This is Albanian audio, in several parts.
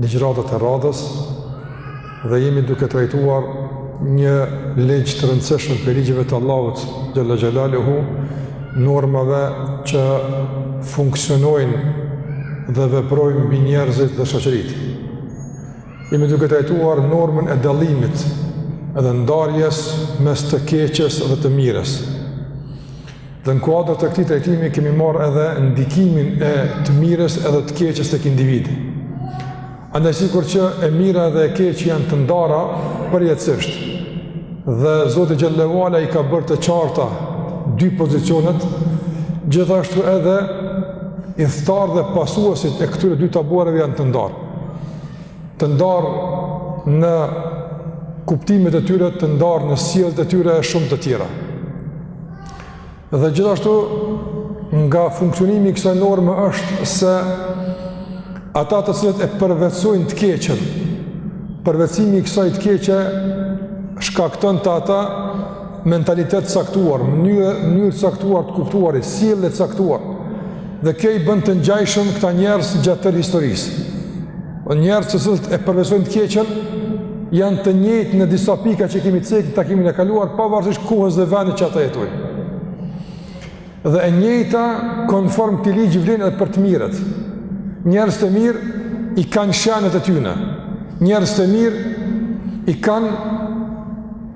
ligjëratat e radhës dhe jemi duke trajtuar një ligj të rëndësishëm prej ligjeve të Allahut xhalla xhalaluhu normave që funksionojnë dhe veprojnë mbi njerëzit dhe shoqëritë. Jemi duke trajtuar normën e dallimit dhe ndarjes mes të keqes dhe të mirës. Dhe në kuadër të këtij trajtimi kemi marrë edhe ndikimin e të mirës edhe të keqes tek individi. Andaj sikur që e mira dhe e keqja janë të ndara përjetësisht. Dhe Zoti xhelle ue ala i ka bërë të qarta dy pozicionet, gjithashtu edhe ithtarët dhe pasuesit e këtyre dy taborreve janë të ndarë. të ndarë në kuptimet e tyre, të ndarë në sjelljet e tyre e shumë të tjera. Dhe gjithashtu nga funksionimi i kësaj norme është se ata të cilët e përvetësojnë të keqen, përvetësimi i kësaj të keqe shkakton te ata mentalitet të caktuar, mënyrë, mënyrë të caktuar të të kuptuarit, sjellje të caktuar. Dhe kjo i bën të ngjajshëm këta njerëz gjatë tërë historisë. Njerëzit që sot e përvetësojnë të keqen, janë të njëjtë në disa pika që kemi cek në takimin e kaluar, pavarësisht kohës dhe vendit që ata jetojnë. Dhe e njëjta konform këtij ligji vlen edhe për të mirët. Njerëzit e mirë i kanë shenjat e tyre. Njerëzit e mirë i kanë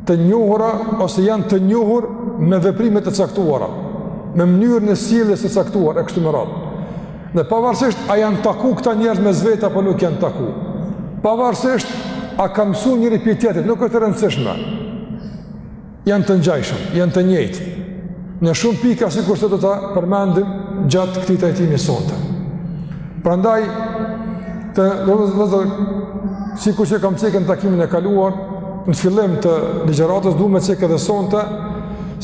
të njohura ose janë të njohur me veprime të caktuara, me mënyrën e sjelljes së caktuar e kështu me radhë. Dhe pavarësisht a janë taku këta njerëz mes veti apo nuk janë taku. Pavarësisht a ka mësu njëri prej tjetrit, nuk është e rëndësishme. Janë të ngjajshëm, janë të njëjtë. Në shumë pika sikurse do ta përmendim gjatë këtij trajtimi sonte. Prandaj, Të nderuar vëllezër, sikur që kam cek në takimin e kaluar, në fillim të ligjëratës, du me cek edhe sonte,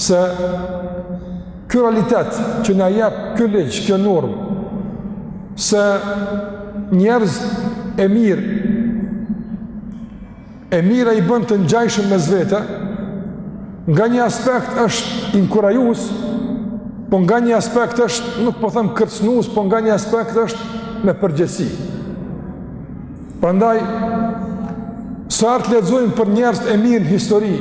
se ky realitet që na jep ky ligj, kjo normë, se njerëzit e mirë, E mira i bën të ngjajshëm mes vete. Nga një aspekt është inkurajues, po nga një aspekt është, nuk po them kërcënues, po nga një aspekt është me përgjegjësi. Prandaj sa herë të lexojmë për njerëzit e mirë në histori,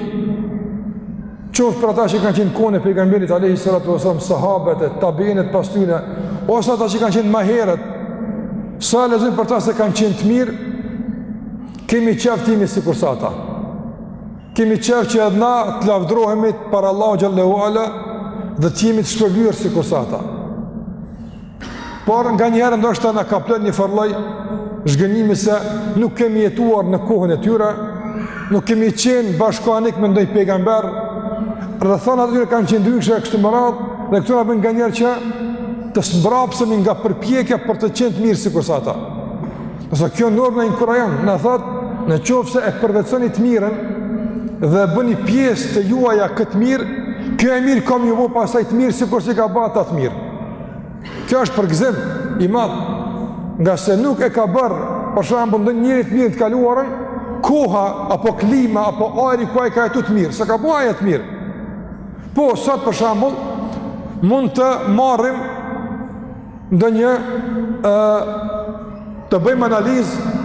qoftë për ata që kanë qenë kohën e pejgamberit alayhi salatu wasallam, sahabët e tabiinët pas tyre, ose ata që kanë qenë më herët, sa herë të lexojmë për ta se kanë qenë të mirë, Kemi qef të jemi sikurse ata. Kemi qef që edhe na të lavdrohemi para Allahut xhel-le ve ala dhe të jemi të shpërblyer sikurse ata. Por nganjëherë ndoshta na kaplon një farë lloj zhgënjimi se nuk kemi jetuar në kohën e tyre, nuk kemi qenë bashkëkohanik me ndonjë pejgamber, rrethanat e tyre kanë qenë ndryshe e kështu me radhë, dhe këto na bëjnë nganjëherë që të zmbrapsemi nga përpjekja për të qenë të mirë sikurse ata. Nëse kjo normë na inkurajon, na thotë, në qoftë se e përvetësoni të mirën dhe bëni pjesë të juaja këtë mirë, kjo e mirë ka me ju bo pastaj të mirë, sikurse i ka ba ata të mirë. Kjo është përgëzim i madhë, ngase nuk e ka bërë, për shembull, ndonjë njeri të mirë të kaluarën, koha, apo klima, apo ajri, ku ai ka jetu të mirë, s'e ka bo ajo të mirë. Po, sot për shembull, mund të marrim ndonjë të bëjmë analizë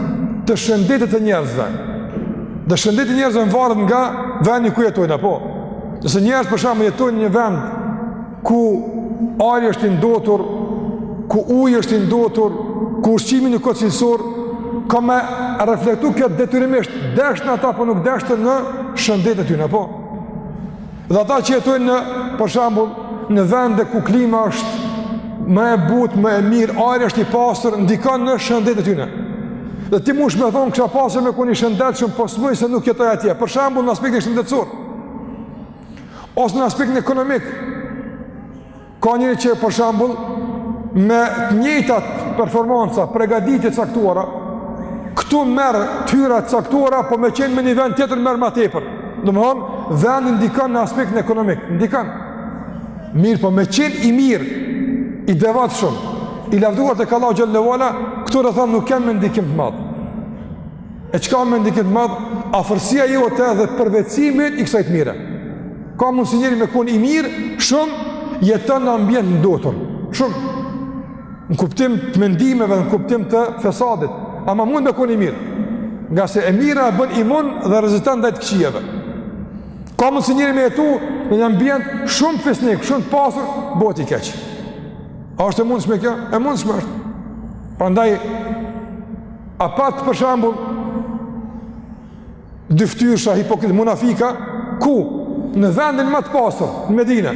të shëndetit të njerëzve. Dhe shëndeti i njerëzve varet nga vendi ku jetojnë, apo? Nëse njerëz për shembull jetojnë në një vend ku ajri është i ndotur, ku uji është i ndotur, ku ushqimi nuk o cilësor, ka me reflektu kjo detyrimisht, deshtën ata apo nuk deshtën në shëndetin e tyre, apo? Dhe ata që jetojnë në, për shembull, në vende ku klima është më e butë, më e mirë, ajri është i pastër, ndikon në shëndetin e tyre. Dhe ti mundesh me thon kisha pasur me kon i shëndetshëm, po s'muj se nuk jetoj atje. Për shembull, në aspektin shëndetësor. Ose në aspektin ekonomik. Ka njeri që për shembull me të njëjtat performansa, përgatitje të caktuara, këtu merr t'hyra të caktuara, po me qenë në një vend tjetër merr ma tepër. Domthon, vendi ndikon në aspektin ekonomik, ndikon. Mirë, po me qenë i mirë, i devotshëm, i lavdëruar tek Allahu xhel-le ve ala, këtu rrethanat nuk janë me ndikim të madh. E çka me ndikim të madh, afërsia jote dhe përvetësimi i kësaj të mire. Ka mundësi njeri me kon i mirë, shumë jeton në ambient të ndotur. Shumë në kuptim të mendimeve, në kuptim të fesadit, ama mundet me kon i mirë. Ngase e mira e bën imun dhe rezistent ndaj të këqijave. Ka mundësi njeri me jetu në një ambient shumë fisnik, shumë të pastër, bohet i keq. A është e mundshme kjo? E mundshme është. Prandaj A pat për shembull dyftyrësha hipokrit munafika ku në vendin më të pastër në Medine.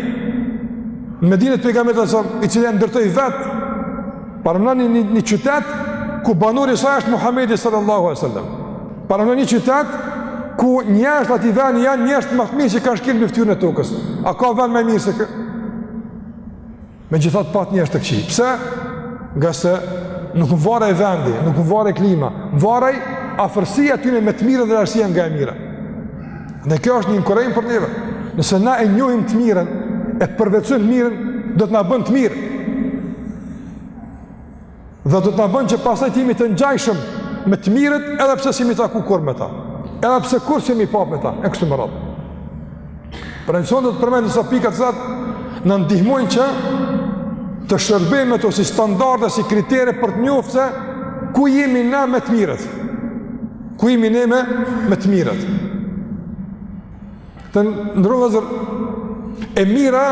Në Medine të pejgamberit sallallahu alajhi wasallam, i cili e ndërtoi vetë, paramendoni një, një qytet ku banor i saj është Muhamedi sallallahu alajhi wasallam. Paramendo një qytet ku njerëzit e atij vendi janë njerëzit ma të mirë që kanë shkelë në fytyrën e tokës. A ka vend ma të mirë se kë? Megjithatë pat njerëz të këqij. Pse? Nga se nuk më vara vendi, nuk më vara klima, më vara afërsia e tyne me të mirën dhe largësia nga e mira. Dhe kjo është një inkurajim për neve. Nëse na e njohim të mirën, e përvetësojmë të mirën, do të na bën të mirë. dhe do të na bën që pastaj të jemi të ngjashëm me të mirët edhe pse s'jemi taku kurrë me ta. Edhe pse kurrë s'jemi pa me ta, e kështu me radhë. Pra nëse do të përmend disa pika të cilat na ndihmojnë që të shërbejmë me to si standarde, si kritere për të njoftë se ku jemi na me të mirët. Ku jemi ne me, me të mirët. Të nderuar vëllezër, e mira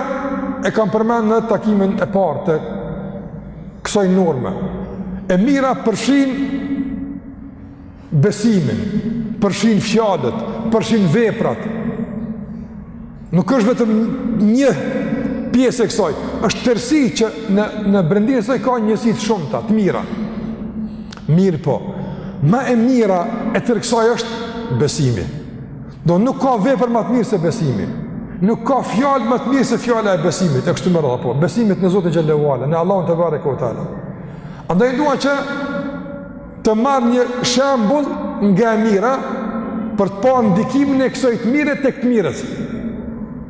e kam përmend në takimin e parë të kësaj norme. E mira përfshin besimin, përfshin fjalët, përfshin veprat. Nuk është vetëm një pjesë e kësaj, është tërësi që në, në brendinë e saj ka njësi të shumta të mira. Mirëpo, ma e mira e tërë kësaj është besimi. Do nuk ka vepër ma të mirë se besimi. Nuk ka fjalë ma të mirë se fjala e besimit, e kështu me radhë apo. Besimit në Zotin xhel-le ue ala, në Allahun tebareke ue teala. Andaj dua që të marr një shembull nga e mira për të parë ndikimin e kësaj të mire tek të mirët.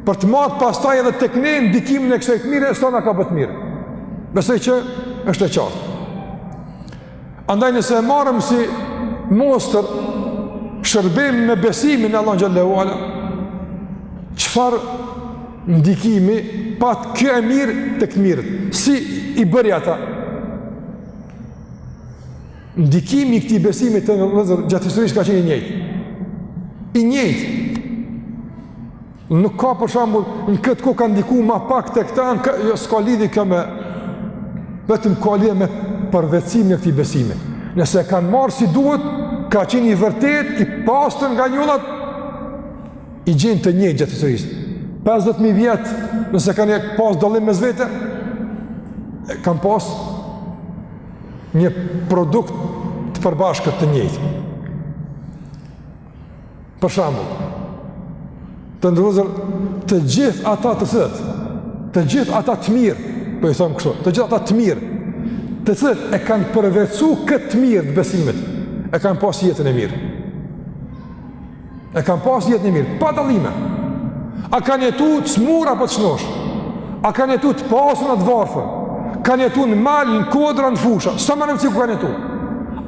Për të matë pastaj edhe tek ne ndikimin e kësaj të mire sa na ka bë të mirë. Besoj që është e qartë. Andaj nëse e marrim si mostër shërbehemi me besimin në Allah xhel-le ue ala, çfarë ndikimi pat kjo e mirë tek të mirët? Si i bëri ata? Ndikimi i këtij besimi të nderuar vëllezër gjatë historisë ka qenë i njëjtë. I njëjtë. Nuk ka për shembull në këtë kohë ka ndiku ma pak tek ta, jo s'ka lidhje kjo me vetëm ka lidhje me përvetësimin e këtij besimi. Nëse e kanë marrë si duhet, ka qenë i vërtetë, i pastër nga njollat, i gjen të njëjtë gjatë historisë. 50.000 vjet, nëse kanë pasë dallim mes vete, e kanë pasë një produkt të përbashkët të njëjtë. Për shembull, të nderuar vëllezër të gjithë ata të cilët të gjithë ata të mirë, po i them kështu, të gjithë ata të mirë, të cilët e kanë përvetësu këtë të mirë të besimit, e kanë pas jetën e mirë. E kanë pas jetën e mirë, pa dallime. A kanë jetu të smurë apo të shnoshë? A kanë jetu të pasun a të varfën? Kanë jetu në male, në kodra, në fusha? S'ka rëndësi ku kanë jetu?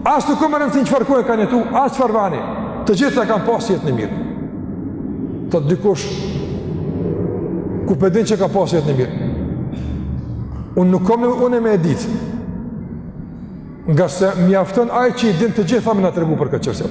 As nuk ka rëndësi n'çfarë kohe kanë jetu, as çfarë vendi. Të gjithë e kanë pas jetën e mirë. Thotë dikush ku po e din që ka pas jetën e mirë. Unë nuk kam unë me e ditë. Ngase mjafton ai që i din të gjitha me na tregu për këtë çështje.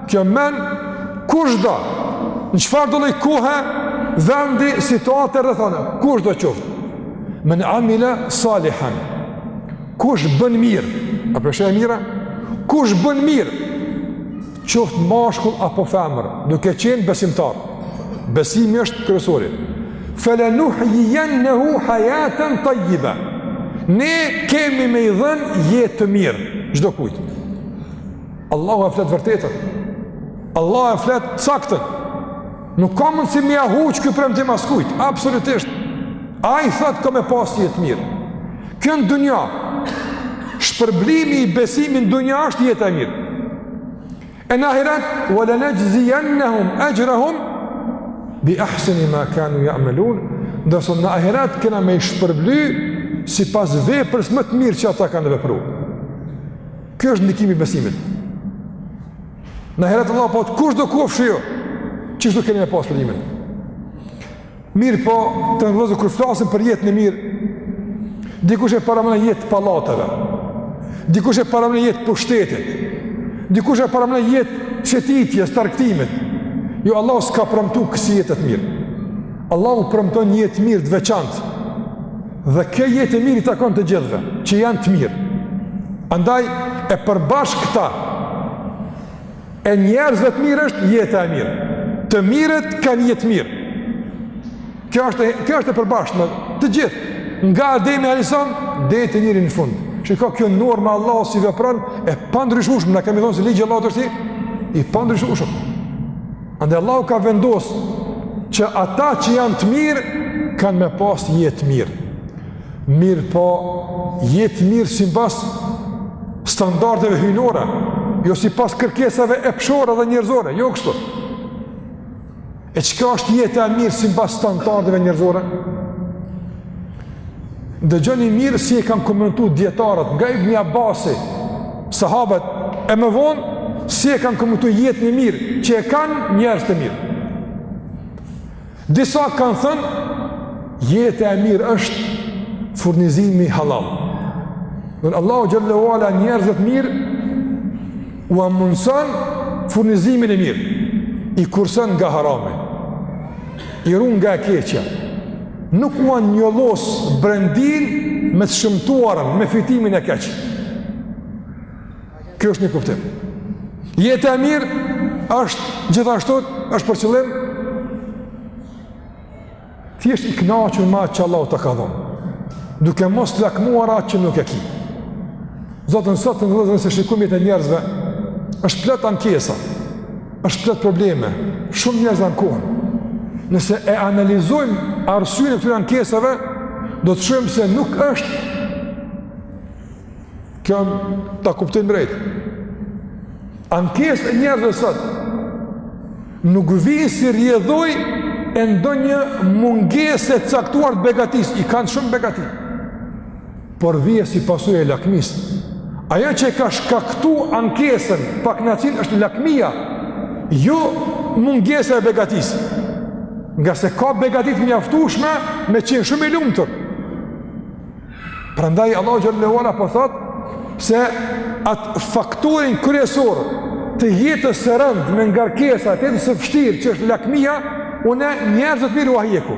Kjo men kushdo, në çfarëdo lloj kohe, vendi, situate, rrethane, kushdo qoftë. Men amile salihan, kush bën mirë, apo është e mira, kush bën mirë, qoftë mashkull apo femër, duke qenë besimtar. Besimi është kryesori. Fe lenuhjijennehu hajaten tajjibe. Ne kemi me i dhënë jetë të mirë, çdokujt. Allahu e flet të vërtetën. Allahu e flet të saktën. Nuk ka mundësi me ia huq ky premtim askujt, absolutisht. Ai thotë ka me pasë jetë të mirë. Kjo n'dunja, shpërblimi i besimit n'dunja është jeta e mirë. E në ahiret, ve le nexhzijennehum exhrehum, bi ahseni ma kanu jaamelun, ndërsa në ahiret kena me i shpërbly sipas veprës më të mirë që ata kanë vepru. Kjo është ndikimi i besimit. Në ahiret Allahu po thotë kushdo qofshi ju, gjithashtu keni me pasë shpërblimin. Mirëpo, të nderuar vëllezër, kur flasim për jetën e mirë, dikush e paramendon jetë të pallateve, dikush e paramendon jetë të pushtetit, dikush e paramendon jetë të shëtitjes, të argëtimit. Jo, Allahu s'ka premtu kësi jete të mirë. Allahu premton jetë të mirë të veçantë, Dhe kjo jetë e mirë i takon të gjithëve, që janë të mirë. Andaj, e përbashkëta e njerëzve të mirë është jeta e mirë. Të mirët kanë jetë të mirë. Kjo është, kjo është e përbashkme të gjithë. Nga Ademi alejhi selam, deri te njeriu i fundit. Çka kjo norma Allahu si vepron, e pandryshueshme, na kemi thonë se ligji i Allahut është i, i pandryshueshëm. Andaj Allahu ka vendosë që ata që janë të mirë, kanë me pasë jetë të mirë. Mirëpo, jetë të mirë simbas standardeve hyjnore, jo sipas kërkesave epshore dhe njerëzore, jo kështu. E çka është jeta e mirë simbas standardeve njerëzore? Dëgjoni mirë si e kanë komentu dijetarët nga Ibn Abbasi, sahabët e më vonë si e kanë komentu jetën e mirë që e kanë njerëzit e mirë. Disa kanë thënë jeta e mirë është furnizimi hallall. Në Allahu xhele ue ala njerëzve të mirë ua mundëson furnizimin e mirë i kursen nga harami. i run nga e keqja, nuk ua njollos brendinë me të shëmtuarën, me fitimin e keq. Kjo është një kuptim. Jeta e mirë është gjithashtu është për qëllim thjesht i kënaqur me atë që Allahu të ka dhënë, duke mos lakmuar atë që nuk e ki. Zoten sot, në dhe se shikimi i njerëzve është plot ankesa. Është plot probleme. Shumë njerëz ankohen. Nëse e analizojmë arsyen e këtyre ankesave, do të shohim se nuk është kjo ta kuptojmë drejt. Ankesa e njerëzve sot nuk vjen si rrjedhojë e ndonjë mungese të caktuar të begatisë, i kanë shumë begati. por vjen si pasojë e lakmisë. Ajo që e ka shkaktu ankesën, paknaqsinë, është lakmia, jo mungesa e begatisë. Ngase ka begati t'mjaftushme me qenë shumë i lumtur. Prandaj, Allahu Xhelle ve Ala po thotë, se atë faktorin kryesor të jetës së rëndë me ngarkesa, të jetës së vështirë që është lakmia, unë njerëzve t'mirë ua hjeku.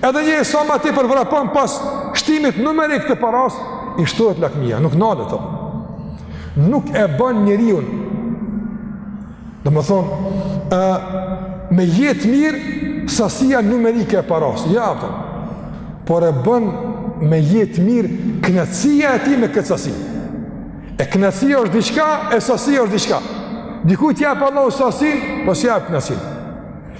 Edhe njeri sa më tepër vrapon pas shtimit numerik të parasë, i shtohet lakmia, nuk nalet ajo. Nuk e bën njeriun, domethënë, me jetë t'mirë sasia numerike e parasë, ja ato. Por e bën me jetë t'mirë kënaqësia e tij me këtë sasi. E kënaqësia është diçka, e sasia është diçka. Dikujt ja jep Allahu sasinë, po s'ja jep kënaqësinë.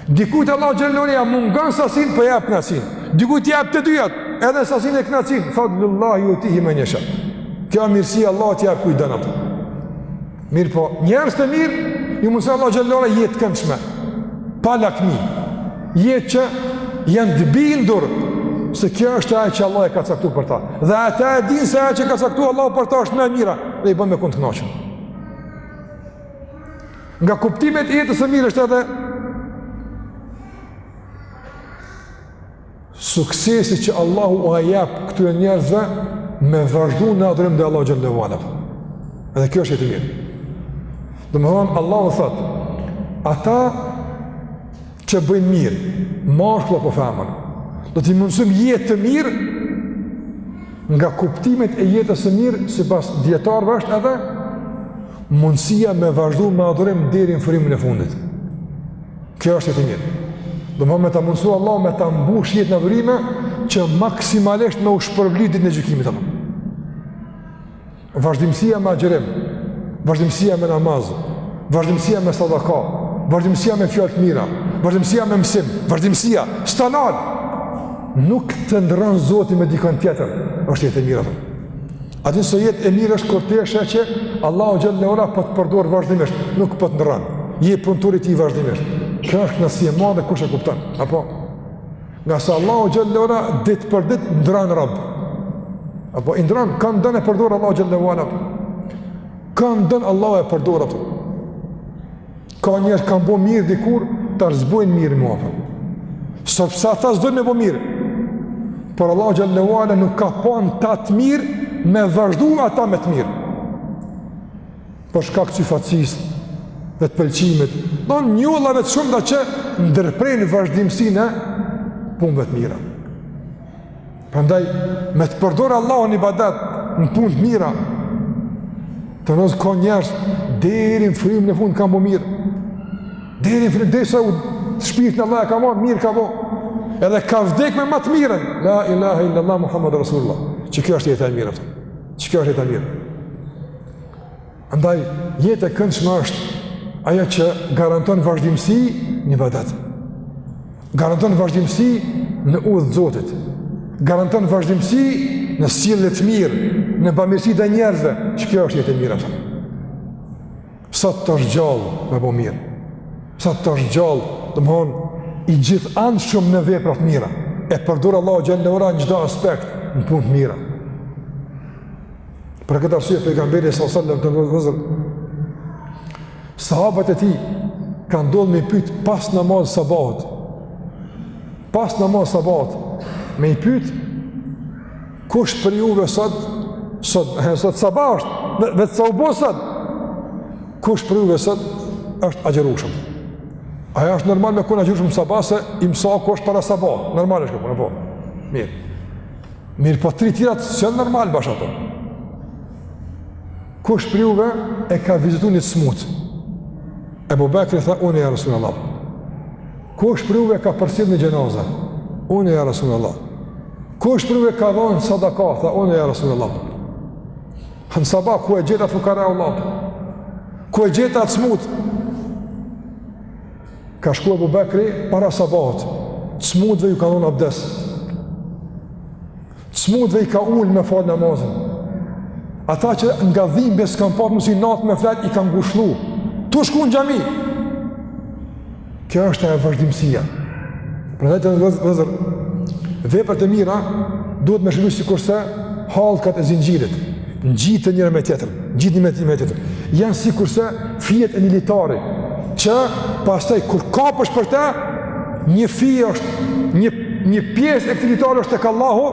Dikujt Allahu Xhelle ve Ala ja mungon sasinë po jep knaqsinë. Dikujt jep të dyjat, edhe sasinë e knaqsinë. Fadlullahi jutihi men jesha. Kjo mirësi Allahut, jep kujt don ai. Mirëpo, njerëzve të mirë, ju mundëson Allahu Xhelle ve Ala jetë t'këndshme. Pa lakmi. Jetë që janë të bindur se kjo është ajo që Allahu e ka caktu për ta. Dhe ata e dinë se ajo që e ka caktu Allahu për ta është më e mira. Dhe i bën me kon të Nga kuptimet e jetës së mirë është edhe suksesi që Allahu u jep këtyre njerëzve me vazhdu në adhurim ndaj Allahut xhelle ve ala. Edhe kjo është jetë e mirë. Domethonë, Allahu thotë, ata që bëjnë mirë, mashkull apo femën, do t'i mundësojmë jetë të mirë, nga kuptimet e jetës së mirë, sipas dijetarëve është edhe, mundësia me vazhdu me adhurim deri në frymën e fundit. Kjo është jetë e mirë. Domethonë me ta mundësu Allahu me ta mbush jetën adhurime, që maksimalisht me u shpërbly ditën e gjykimit. Apo. Vazhdimësia me agjërim, vazhdimësia me namaz, vazhdimësia me sadaka, vazhdimësia me fjalë të mira, vazhdimësia me mësim, vazhdimësia stanal. Nuk të ndrron Zoti me dikon tjetër, është jetë e mirë. A din se jetë e mirë është kur ti sheh që Allahu xhelle ve ala po të përdor vazhdimisht, nuk po të ndrron. Je punëtor i tij vazhdimisht. Kjo është mirësi e madhe kush e kupton. Apo Ngase Allahu xhelle ve ala ditë për ditë ndan rob. Apo i ndran kon don e përdor Allahu xhelle ve ala. Kon don Allahu e përdor ato. Ka njerëz kanë bo mirë dikur, tash s'bojnë mirë më apo. S'o pse ata s'dojnë me bo mirë. Por Allahu xhelle ve ala nuk i ka pa n'ta të mirë me vazhdu ata me të mirë. për shkak të syfaqësisë dhe të pëlqimit, domethënë njollave të shumta që ndërprejnë vazhdimësinë e punëve të mira. Prandaj, me të përdorë Allahu n'ibadet në punë të mira, t'nderuar vllezër ka njerëz, deri në frymën e fundit kanë bo mirë, deri në frymë, deri sa shpirtin Allahu e ka marrë, mirë ka bo, edhe ka vdek me ma të mirën, la ilaha illallah Muhammedun Rasulullah, qe kjo është jetë e mirë, qe kjo është jetë e mirë. Andaj, jetë e këndshme është ajo që garanton vazhdimësi n'ibadet. Garanton vazhdimësi në udhë të zotit. Garanton vazhdimësi në sjellje të mirë, në bamirësi ndaj njerëzve, qe kjo është jetë e mirë atëm. Sa të është gjallë me bo mirë, sa të është gjallë, domethonë, i gjithanshëm në vepra të mira, e përdor Allahu xhelle ve ala në çdo aspekt, në punë të mira. Për këtë arsye pejgamberi sallallahu alajhi wasallam t'nderuar vllezër. Sahabët e tij kanë ndodh me i pyet pas namazit sabahut. Pas namazit sabahut me i pyet kush prej juve sot sot sot sabah është veç sa u bë sot. Kush prej juve sot është agjërushëm. Ajo është normal me kon agjërushëm sabah se imsaku është para sabahut. Normal është kjo punë, po. Mirë. Mirëpo tri tjerat s'janë normal bash ato. Kush prej juve e ka vizitu një t'smutë? Ebu Bekri tha, unë ja Rasul Allah. Kush prej juve e ka përcjell një xhenaze? Unë ja Rasul Allah. Kush prej juve ka dhonë sadaka? Tha, unë ja Rasul Allah. Hala sabah, ku e gjete fukaranë Allah? Ku e gjete të smutë? Ka shku Ebu Bekri para sabahut, të smutve ju ka dhonë abdes, të smutve i ka ulë me falë namazin, ata që nga dhimbja s'kan pas mënsi natë me fjetë, i ka ngushllu, tu shku në xhami. Kjo është vazhdimësia. Prandaj të nderuar vëllezër, veprat e mira duhet me qëllu sikurse hallkat e zinxhirit, ngjitet njëra me tjetrën, ngjitet një me tjetrën, me tjetrën. Janë sikurse fijet e një litari, që pastaj kur kapesh për te, një fije është, një, një pjesë e këtij litari është tek Allahu,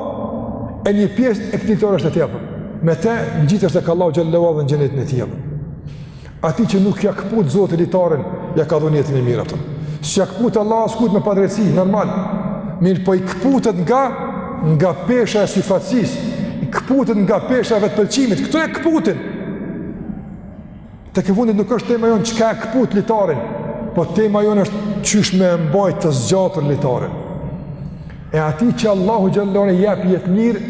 e një pjesë e këtij litari është te ti, apo. Me te ngjitesh tek Allahu xhele ve ala dhe në xhenetin e tij, apo. Atij që nuk ja këput Zoti litarin, ja ka dhënë jetën e mirë, kupton. S'ja këput Allahu askujt me padrejtësi, normal. Mirëpo i këputet nga, nga pesha e syfaqësisë, i këputet nga pesha e vetëpëlqimit, këto e këputin. Tek e fundit nuk është tema jonë çka e këput litarin, po tema jonë është qysh me mbajt të zgjatur litarin. E atij që Allahu xhele ve ala i jep jetë të mirë,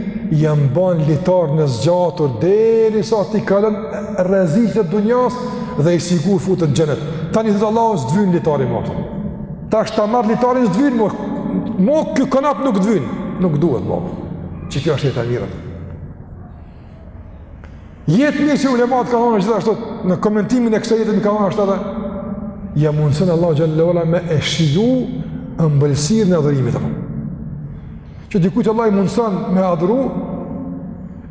ja mban litarin e zgjatur, derisa t'i kalon rreziqet e dunjasë dhe i sigurt futet n'xhenet. Tani thotë Allahu s't'vyn litari më, kupton. Tash ta marr litarin s't'vyn më, më ky konop nuk t'vyn, nuk duhet më. Qe kjo është jeta e mirë. Jetë e mirë që ulematë kanë thonë gjithashtu në komentimin e kësaj jete kanë thonë asht edhe ja mundëson Allahu xhele ve ala me e shiju ëmbëlsirën e adhurimit që dikujt Allahu i mundëson me adhuru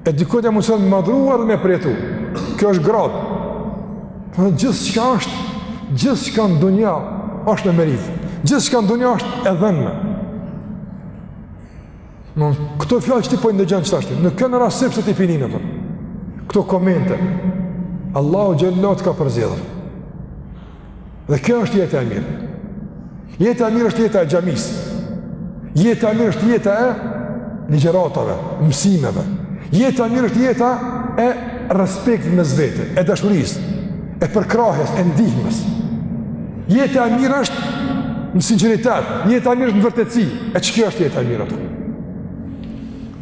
e dikujt ja mundëson me adhuru edhe me përjetu kjo është gradë gjithçka është gjithçka në dunja është me meritë gjithçka në dunja është e dhënme Në këto fjalë që ti po i ndëgjon qe tashti, nuk janë rastësi se ti p'i nin, apo. Këto komente, Allahu xhele ve ala të ka përzgjedhur. Dhe kjo është jeta e mirë. Jeta e mirë është jeta e xhamisë. Jeta e mirë është jeta e ligjëratave, mësimeve. Jeta e mirë është jeta e respektit mes veti, e dashurisë, e përkrahjes, e ndihmesës. Jeta e mirë është në sinqeritet, jeta e mirë është në vërtetësi. E qe kjo është jeta e mirë atë?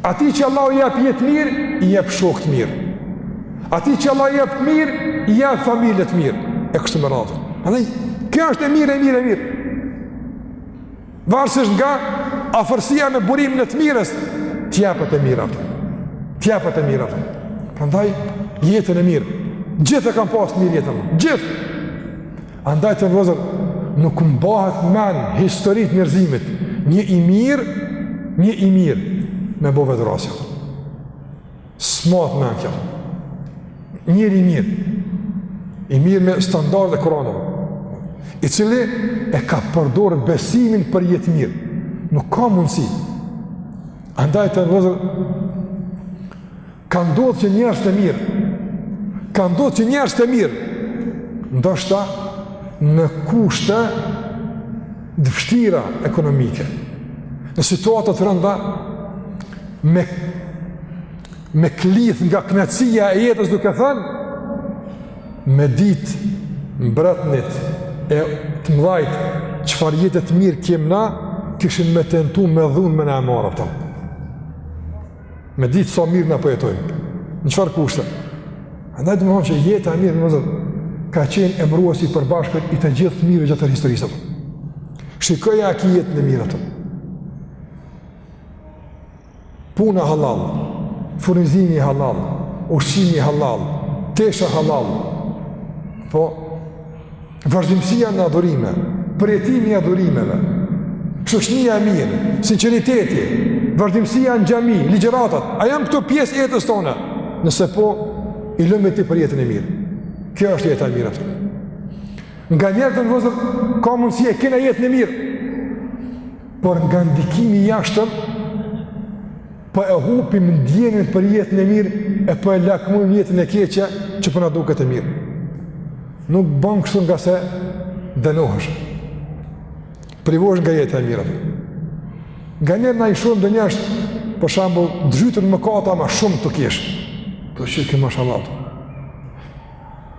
Atij që Allahu i jep jetë të mirë, i jep shokë të mirë. Atij që Allahu i jep të mirë, i jep familje të mirë. E kështu me radhë. Andaj, kjo është e mirë, e mirë, e mirë. Varësisht nga afërsia me burimin e të mirës, t'jepet e mira ato. T'jepet e mira ato. Prandaj, jetën e mirë. Gjithë e kanë pasë të mirë jetën. Gjithë. Andaj të nderuar vëllezër, nuk mbahet mend n'histori t'njerëzimit. Një i mirë, një i mirë me bo vetëvrasje. S'mbahet mend kjo. Njeri i mirë. I mirë me standarde kuranore, i cili e ka përdorë besimin për jetë të mirë. Nuk ka mundësi. Andaj të nderuar vëllezër, ka ndodhë që njerëz të mirë, ka ndodhë që njerëz të mirë, ndoshta në kushte të vështira ekonomike, në situata të rënda, me, me klith nga knaqsia e jetës duke thënë, me ditë mbretnit e të mdhajt, çfarë jete të mirë kemi na, kishin me tentu me dhunë me na e marrë, a kupton. Me ditë sa mirë ne po jetojmë, po në çfarë kushte. Andaj do me thonë që jeta e mirë ka qenë emëruesi i përbashkët i të gjithë të mirëve gjatë tërë historisë. Shikoje a ki jetë të mirë atëm. Puna hallall, furnizimi hallall, ushqimi hallall, tesha hallall, po, Vazhdimësia në adhurime, përjetimi i adhurimeve, shoqnia e mirë, sinqeriteti, vazhdimësia në xhami, ligjëratat, a janë këto pjesë e jetës tona? Nëse po, i lumi ti për jetën e mirë. Kjo është jeta e mirë aftë. Nganjëherë vëllezër, ka mundësi e kena jetën e mirë. Por nga ndikimi i jashtëm, Po e hupim ndjenjën për jetën e mirë e po e lakmojmë jetën e keqe që po na duket e mirë. Nuk bën kështu ngase dënohesh. Privohesh nga jeta e mirë. Nganjëherë na i shumë dhe njerë është, për shembull, dy-tre mëkate ma shumë t'i kish. Po shiki mashallah.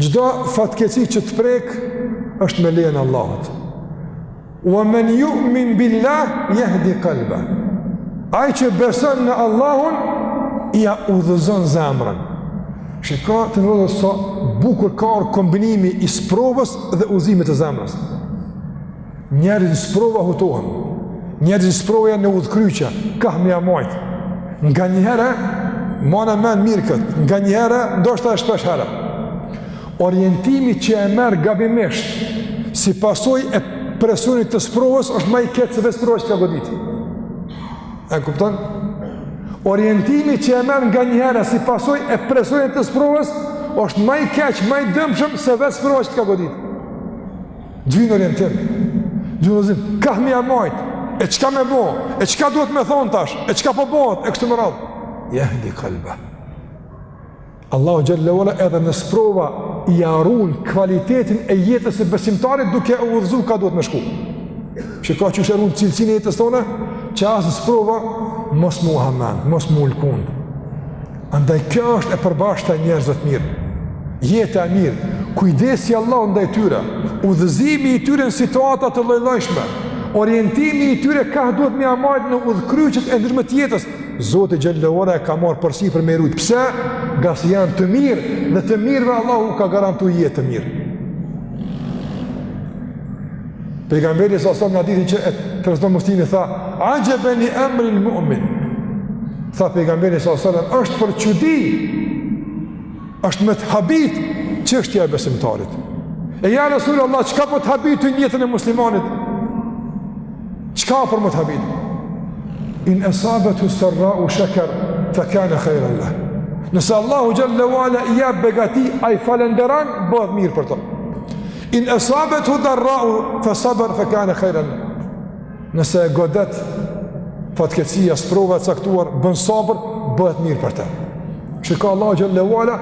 Çdo fatkeqësi që të prek është me lejen e Allahut. Wa man yu'min billah yahdi qalba. Ai që beson në Allahun ia udhëzon zemrën. Shiko të nderuar sa bukur ka kombinimi i sprovës dhe udhëzimit të zemrës. Njerëzit n'sprova hutohen, njerëzit n'sprova janë në udhëkryqe, kah me ia majt. Nganjëherë, mane mend mirë këtë, nganjëherë, ndoshta e shpesh herë. Orientimi që e merr gabimisht, si pasojë e presionit të sprovës, është ma i keq se vetë sprova që t'ka godit. E kupton? Orientimi që e merr nganjëherë, si pasojë e presionit të sprovës, është ma i keq, ma i dëmshëm se vetë sprova që t'ka godit. T'vjen orientim, udhëzim, kah me ia majt, e çka me bo, e çka duhet me thonë tash, e çka po bëhet, e kështu me radhë. Jehdi kalba. Allahu xhelle ve ala edhe në sprova ia run kvalitetin e jetës së besimtarit duke e udhëzu ka duhet me shku. Shiko qysh e run cilësinë e jetës tonë, që as në sprova, mos mu hamend, mos mu lkund. Andaj kjo është e përbashkta e njerëzve të mirë. Jeta e mirë, kujdesi i Allahut ndaj tyre, udhëzimi i tyre në situata të lloj-llojshme, orientimi i tyre ka duhet me ia majt në udhëkryqet e ndryshme të jetës. Zoti xhelle ve ala e ka marrë përsipër me i rujt. Pse? Ngase janë të mirë dhe të mirëve Allahu u ka garantu jetë të mirë. Pejgamberi sa sa në hadithin që e transmeton Muslimi tha, "Ajaban li amri al-mu'min." Tha pejgamberi sa sa, është për çudi, është me t'habit çështja e besimtarit. E ja Resulallah, çka po të habit në jetën e muslimanit? Çka po me t'habit? In asabatu sarra'u shakar fa kana khayran lah. Nëse Allahu xhel-le ue ala i jep begati, ai falënderon, bëhet mirë për të. In asabethu darra'u fa sabr fa kana khayran lahu. Nëse e godet fatkeqësia, sprova e caktuar, bën sabër, bëhet mirë për të. Shiko, Allahu xhel-le ue ala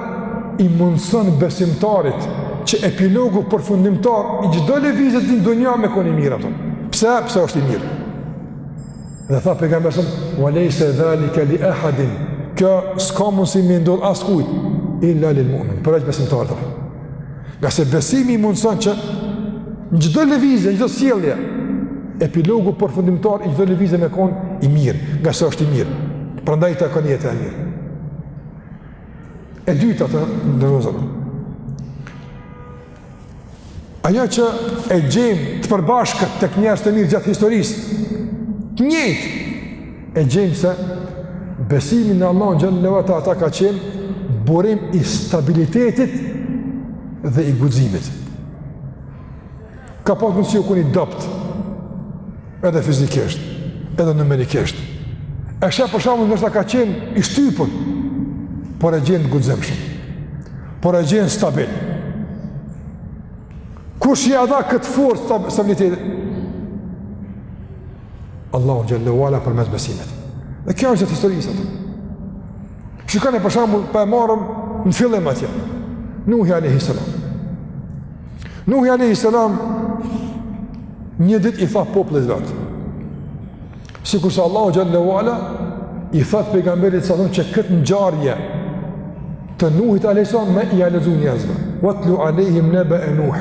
i mundson besimtarit që epilogu përfundimtar i çdo lëvizje në dunja me kon i mirë për to. Pse? Pse është i mirë. Dhe tha pejgamberi sa, "Wa laysa zalika li ahadin." Kjo s'ka mundësi me ndodh askujt, illa lil mu'min. Përveç besimtarit. Ngase besimi i mundëson që në çdo lëvizje, në çdo sjellje, epilogu përfundimtar i çdo lëvizje me kon i mirë, ngase është i mirë. Prandaj ta kanë jetë e mirë. E dyta të nderuar. Ajo që e gjejmë të përbashkët tek njerëzit e mirë gjatë historisë, të njëjtë, E gjejmë se besimi në Allahun xhel-le ue ala te ata ka qenë burim i stabilitetit dhe i guximit. Ka pas mundësi u kon i dobët, edhe fizikisht, edhe numerikisht. E sheh për shembull ndoshta ka qenë i shtypun, por e gjen guximshëm, por e gjen stabil. Kush ia dha këtë forcë stabiliteti? Allahu xhel-le ue ala përmes besimit. Dhe kjo është gjatë historisë. Shikoni për shembull pa e marrëm në fillim atje. Nuhi alayhi salam. Nuhi alayhi salam një ditë i tha popullit vet. Sikurse Allahu xhel-le ue ala i tha pejgamberit sa sa që këtë ngjarje të Nuhit alayhi salam me ia lexu njerëzve. Watlu alayhim naba nuh.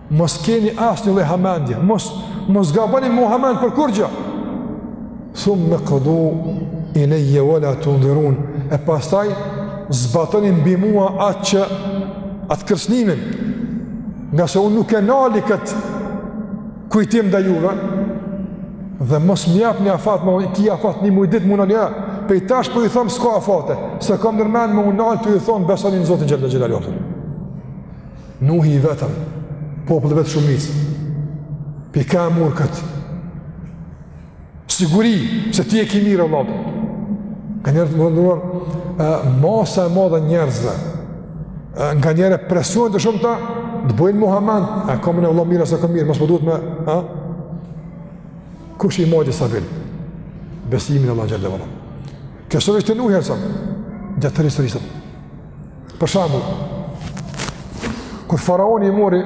Mos keni asnjë hamendje, mos, mos gaboni në hamend për kurgja. Thumme-kdu ilejje ve la tundhirun, e pastaj zbatoni mbi mua atë që atë kërcnimin, ngase unë nuk e nali këtë kujtim ndaj juve, dhe mos më jepni afat, m'ki afat një muj ditë, mu në një, prej tash po ju them s'ka afate, s'e kam ndërmend me u nal tu ju thanë besoni në Zotin xhel-le xhelaluhu Nuhi i vetëm, populli vetë shumicë, prej kah e mur këtë. Siguri, se ti e ki mirë, vlla ti. Nga njëra anë rënduar, masa e madhe e njerëzve, nga njëra presione të shumta, të bojnë Muhammed, a e kam unë vlla mirë, a s'e kam mirë, mos po duhet me, a? Kush i majti stabil? Besimi në Allahun xhele shanuhu. Kjo s'është te Nuhi alejhi selam, gjatë historisë. Për shembull, kur faraoni i mori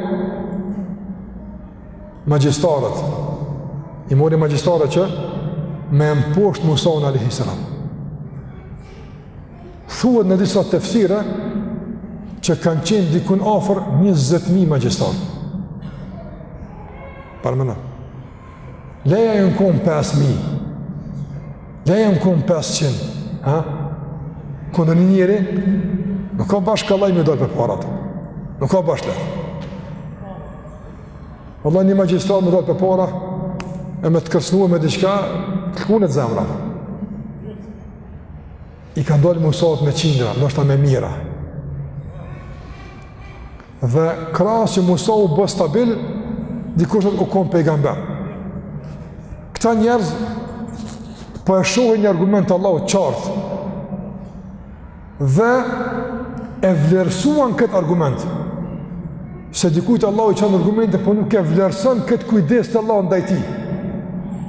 magjistarët, i mori magjistarët që me e mposht Musaun a.s. Thuhet në disa tefsire që kanë qenë dikun afër 20.000 magjistarë. Paramendo. Le a janë kon 5.000, le a janë kon 500, ha? Kundër një njeri, nuk ka bash kollaj me i dol përpara, nuk ka bash lehtë. Valla një magistrat me dojë për para, e me të kërcënu me diqka, të lëkunet zemra. I kanë dol Musait me qindra, ndoshta me mijëra. Dhe krahas që Musa u bë stabil, dikush u konë pejgamber. Këta njerëz po e shohin një argument të Allahut qartë dhe e vlerësuan këtë argument se dikujt Allahu i çon argumente, po nuk e vlerëson këtë kujdes të Allahut ndaj tij.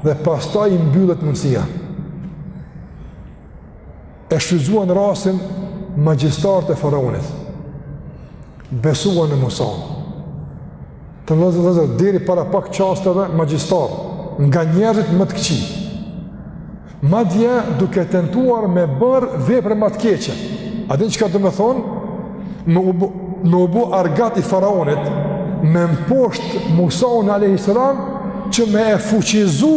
Dhe pastaj i mbyllet mundësia. E shfrytëzuan rastin magjistarët e faraonit. Besuan në Musaun. Edhe pse deri para pak çasteve magjistarë nga njerëzit më të këqij. Madje duke tentuar me bër veprën më të keqe. A din çka domethonë me u bë argat i faraonit, me mposht Musaun alejhi selam që me e fuqizu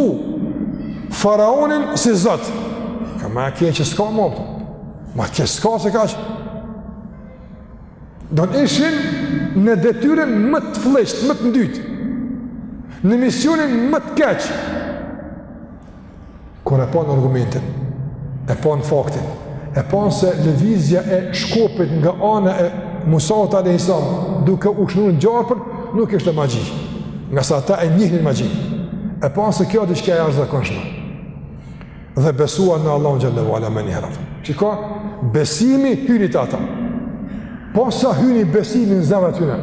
Faraonin si zot. Ka ma keq? S'ka më. Ma keq s'ka se kaq. Domethonë ishin në detyrën më të flliqtë, më të ndytë. Në misionin më të keq. Kur e panë argumentin, e panë faktin, e panë se lëvizja e shkopit nga ana e Musaut alejhi selam duke u shndërru në gjarpër nuk ishte magji. ngase ata e njihnin magjinë, e panë se kjo diçka e jashtëzakonshme. Dhe besuan në Allahun xhelle ue ala menjëherë. Shiko, besimi hyni te ata. Posa hyni besimi në zemrat tyre.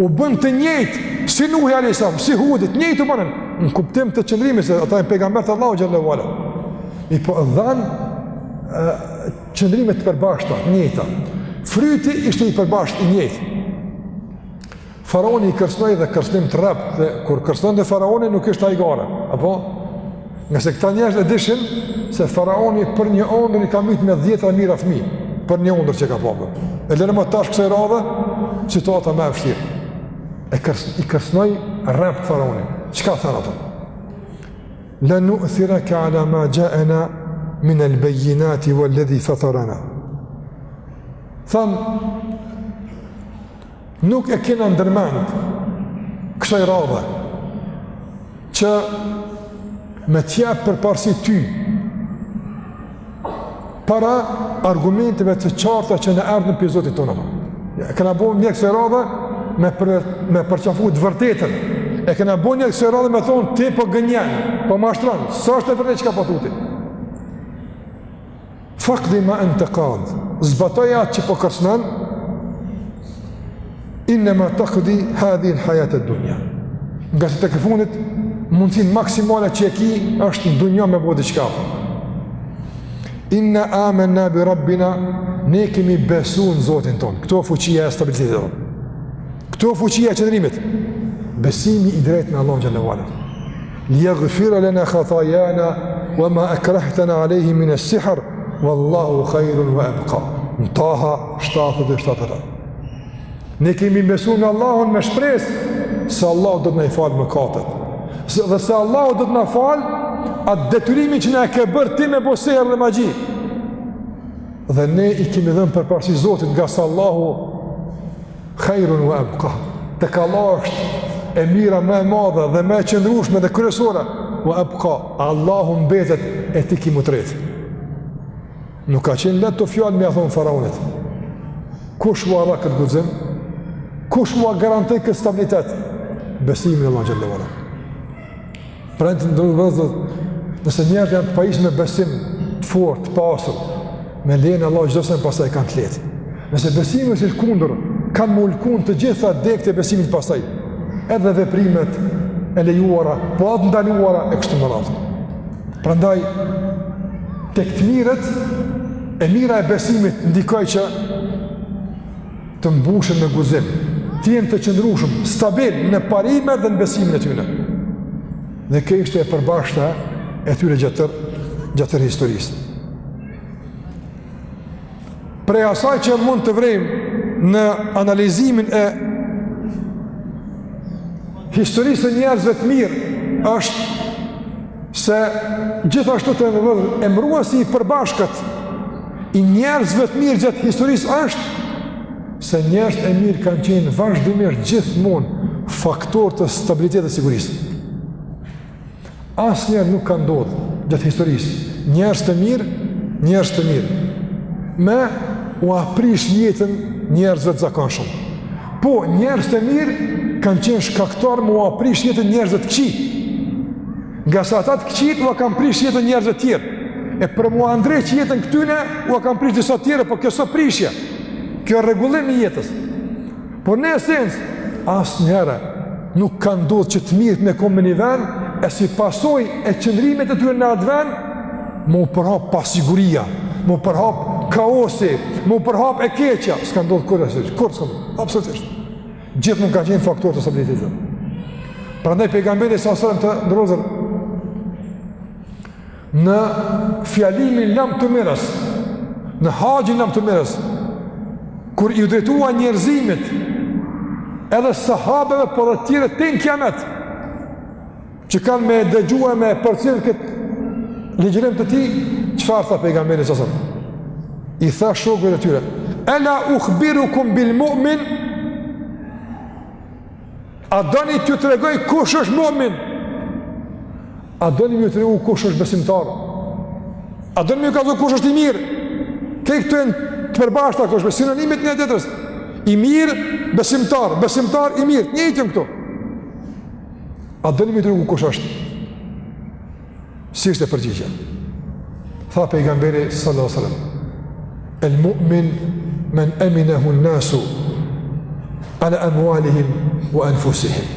U bënë të njëjtë si Nuhi alayhis salam, si Hudi, të njëjtë u bënë në kuptim të qëndrimit se ata janë pejgamberë të Allahut xhelle ue ala. Mirëpo dhanë qëndrime të përbashkëta, të njëjta. Fryti ishte i përbashkët i njëjtë. Faraoni i kërcënoi dhe kërcënim të rreptë dhe kur kërcënonte faraoni nuk ishte hajgare, apo? Ngase këta njerëz e dishin se faraoni për një ëndërr i ka mbyt me dhjetëra mijëra fëmijë, për një ëndërr që ka pasur. E lëre më tash kësaj radhe, situata më e vështirë. E kërs i kërcënoi rreptë faraoni. Çka thanë ata? Lan nu'thiraka ala ma ja'ana min al-bayyinati wal-ladhi fatarana. Thanë Nuk e kena ndërmend kësaj radhe që me t'jep përparësi ty para argumenteve të qarta që na erdhën prej Zotit tonë. E kena bo nijet kësaj radhe me, për, me përqafu të vërtetën. E kena bo nijet kësaj radhe me thonë ti po gënjen, po mashtron, s'është e vërtetë çka po thu ti. Faqdi ma ente qad, zbatoje atë që po kërcënon. Innama taqdi hadhihi al-hayat ad-dunya. Ngase tek e fundit, mundësinë maksimale që e ki, është në dunja me bo diçka. Inna amanna bi rabbina, ne kemi besu në Zotin tonë. Këto fuqia e stabilitetit tonë. Këto fuqia e qëndrimit. Besimi i drejtë në Allahun xhelle Li yaghfira lana khatayana wa ma akrahtana alayhi min as-sihr wallahu khairun wa abqa. Taha 77. Ne kemi besu në Allahun me shpresë se Allahu do të na i falë mëkatet. Dhe se Allahu do të na falë atë detyrimin që na e ke bërë ti me bo sihr dhe magji. Dhe ne i kemi dhënë përparësi Zotit ngase Allahu Khairun wa abqa. Tek Allahu është e mira më e madhe dhe më e qëndrueshme dhe kryesore. Wa abqa. Allahu mbetet e ti ki me tret. Nuk ka qenë lehtë këto fjalë me ia thonë faraonit. Kush ua dha këtë guxim? Kush ua garantoi këtë stabilitet? Besimi në Allahun xhelle ue ala. Prandaj të nderuar vëllezër, nëse njerëzit janë të pajisë me besim të fortë, të pasur, me lejen e Allahut çdo send pastaj kanë të lehtë. Nëse besimi është i lëkundur, kanë m'u lëkund të gjitha degët e besimit pastaj, edhe veprimet e lejuara, po ato të ndaluara e kështu me radhë. Prandaj, tek të mirët, e mira e besimit ndikoi që të mbushen me guxim, të jenë të qëndrushëm, stabil në parime dhe në besimin e tyne. Dhe kjo ishte e përbashkëta e tyre gjatë gjatë historisë. Prej asaj që mund të vrejmë në analizimin e historisë të njerëzve të mirë është se gjithashtu të nderuar vëllezër emëruesi i përbashkët i njerëzve të mirë gjatë historisë është se njerëzit e mirë kanë qenë vazhdimisht gjithmonë faktor të stabilitetit dhe sigurisë. Asnjëherë nuk ka ndodhë gjatë historisë njerëz të mirë, njerëz të mirë me ua prish jetën njerëzve të zakonshëm. Po, njerëzit e mirë kanë qenë shkaktarë me ua prish jetën njerëzve të këqij. Ngase ata të këqijtë ua kanë prish jetën njerëzve të tjerë. E për me ua ndreq jetën këtyne ua kanë prish disa të tjerë, po kjo s'o prishje. Kjo rregullim i jetës. Por në esencë asnjëherë Nuk ka ndodhë që të mirët me konë në një ven, e si pasojë e qëndrimit e tyre në atë ven, me u përhap pasiguria, me u përhap kaosi, me u përhap e keqja, s'ka ndodhë kurrë asnjëherë, kurrë s'ka ndodhë, absolutisht. Gjithmonë kanë qenë faktorë të stabilitetit. Prandaj pejgamberi sallallahu alaihi wasallam të nderuar vëllezër, Në fjalimin lamtumirës, në haxhin lamtumirës, kur iu drejtua njerëzimit, edhe sahabëve por edhe tjerë te në kijamet, që kanë me dëgjua me përcjell këtë ligjërim të tij, çfarë tha pejgamberi sallallahu alaihi wasallam? I tha shokëve të tyre, Ela u khbiru kum bil mu'min, a doni t'ju tregoj kush është mu'min? A doni me ju tregu kush është besimtar? A doni me ju kallzu kush është i mirë? Këto këtu janë të përbashkëta këtu, sinonime të njëra-tjetrës. I mirë, besimtar, besimtar, i mirë, të njëjtën këtu. A doni me ju tregu kush është? Si është e përgjigja? Tha pejgamberi sallallahu alaihi wasallam. El mu'min men eminahu an-nasu ala amwalihim wa anfusihim.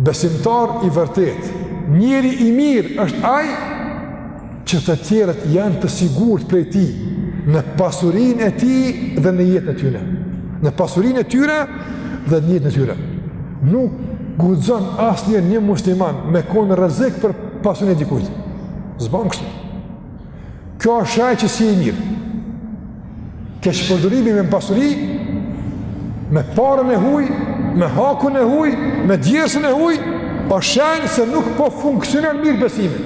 Besimtar i vërtetë, njeri i mirë është ai që të tjerët janë të sigurt prej tij në pasurinë e tij dhe në jetën e tyre. Në pasurinë e tyre dhe në jetën e tyre. Nuk guxon asnjë një musliman me konë rrezik për pasurinë e dikujt. S'bon kështu. Kjo është shej që s'je i mirë. Keqpërdorimi me pasuri, me paren e huj, me hakun e huj, me djersën e huj, është shenj se nuk po funksionon mirë besimi.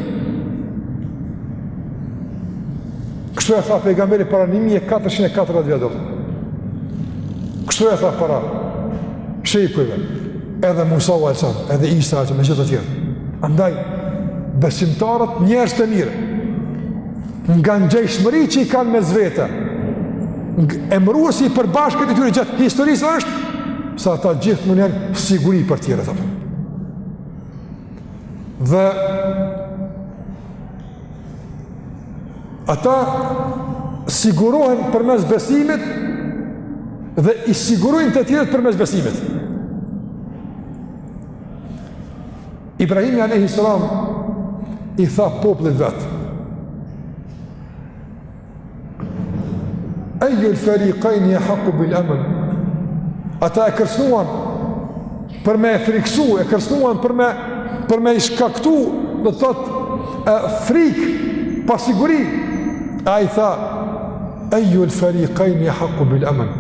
Kështu e tha pejgamberi para 1440 vjetëve. Kështu e tha para shekujve, edhe Musau a.s., edhe Isa a.s., e gjithë të tjerë. Andaj, besimtarët njerëz të mirë, nga ngjashmëritë që i kanë mes vete, emërues i përbashkët i tyre gjatë historisë është, se ata gjithmonë janë siguri për tjerët, të përë. Dhe, Ata sigurohen përmes besimit dhe i sigurojnë të tjerët përmes besimit. Ibrahimi a.s. i tha popullit vet, Ejjul ferikajni ehakku bil emn Ata e kërcnuan për me e friksu e kërcnuan për me për me i shkaktu do të thotë e, frikë pasiguri Ai tha Ejjul ferikajni ehakku bil emn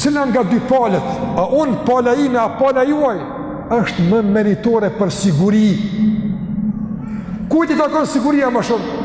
Cila nga dy palët A unë pala ime A pala juaj është më meritore për siguri Kujt i takon siguria më shumë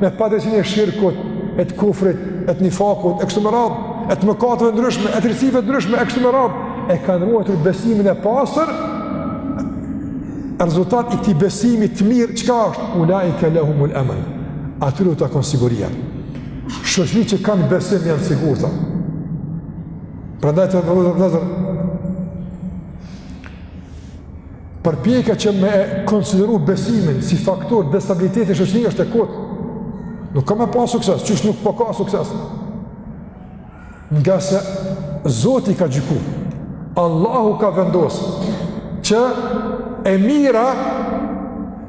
me padrejtësinë e shirkut, e të kufrit, e të nifakut, e kështu me radhë, e të mëkateve ndryshme, e të risive t'ndryshme, e kështu me radhë, e kanë ruajtur besimin e pastër, rezultat i këtij besimi të mirë, çka është? Ulaike lehumul emn, atyre u takon siguria. Shoqëri që kanë besim janë sigurta. Prandaj të nderuar vllezër, përpjekja që me e konsideru besimin si faktor destabiliteti n'shoqni është e kotë nuk ka me pas sukses qysh nuk po ka sukses ngase Zoti ka gjyku Allahu ka vendos që e mira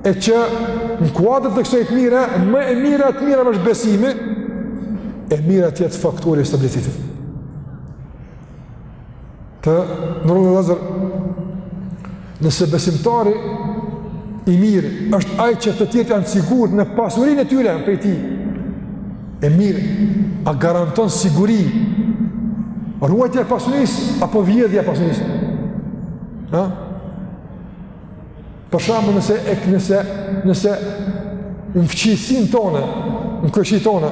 e që në kuadër të kësaj t'mire më e mira e të mirave është besimi e mira të jetë faktori stabilitetit Të nderuar vllezër, nëse besimtari i mirë është ai që të tjerët janë sigurt në pasurinë e tyre prej tij, e mirë, a garanton siguri, ruajtja e pasurisë, apo vjedhja e pasurisë? Ha? Për shembull nëse, e, nëse, nëse në fqinjësinë tonë, në këshin tonë,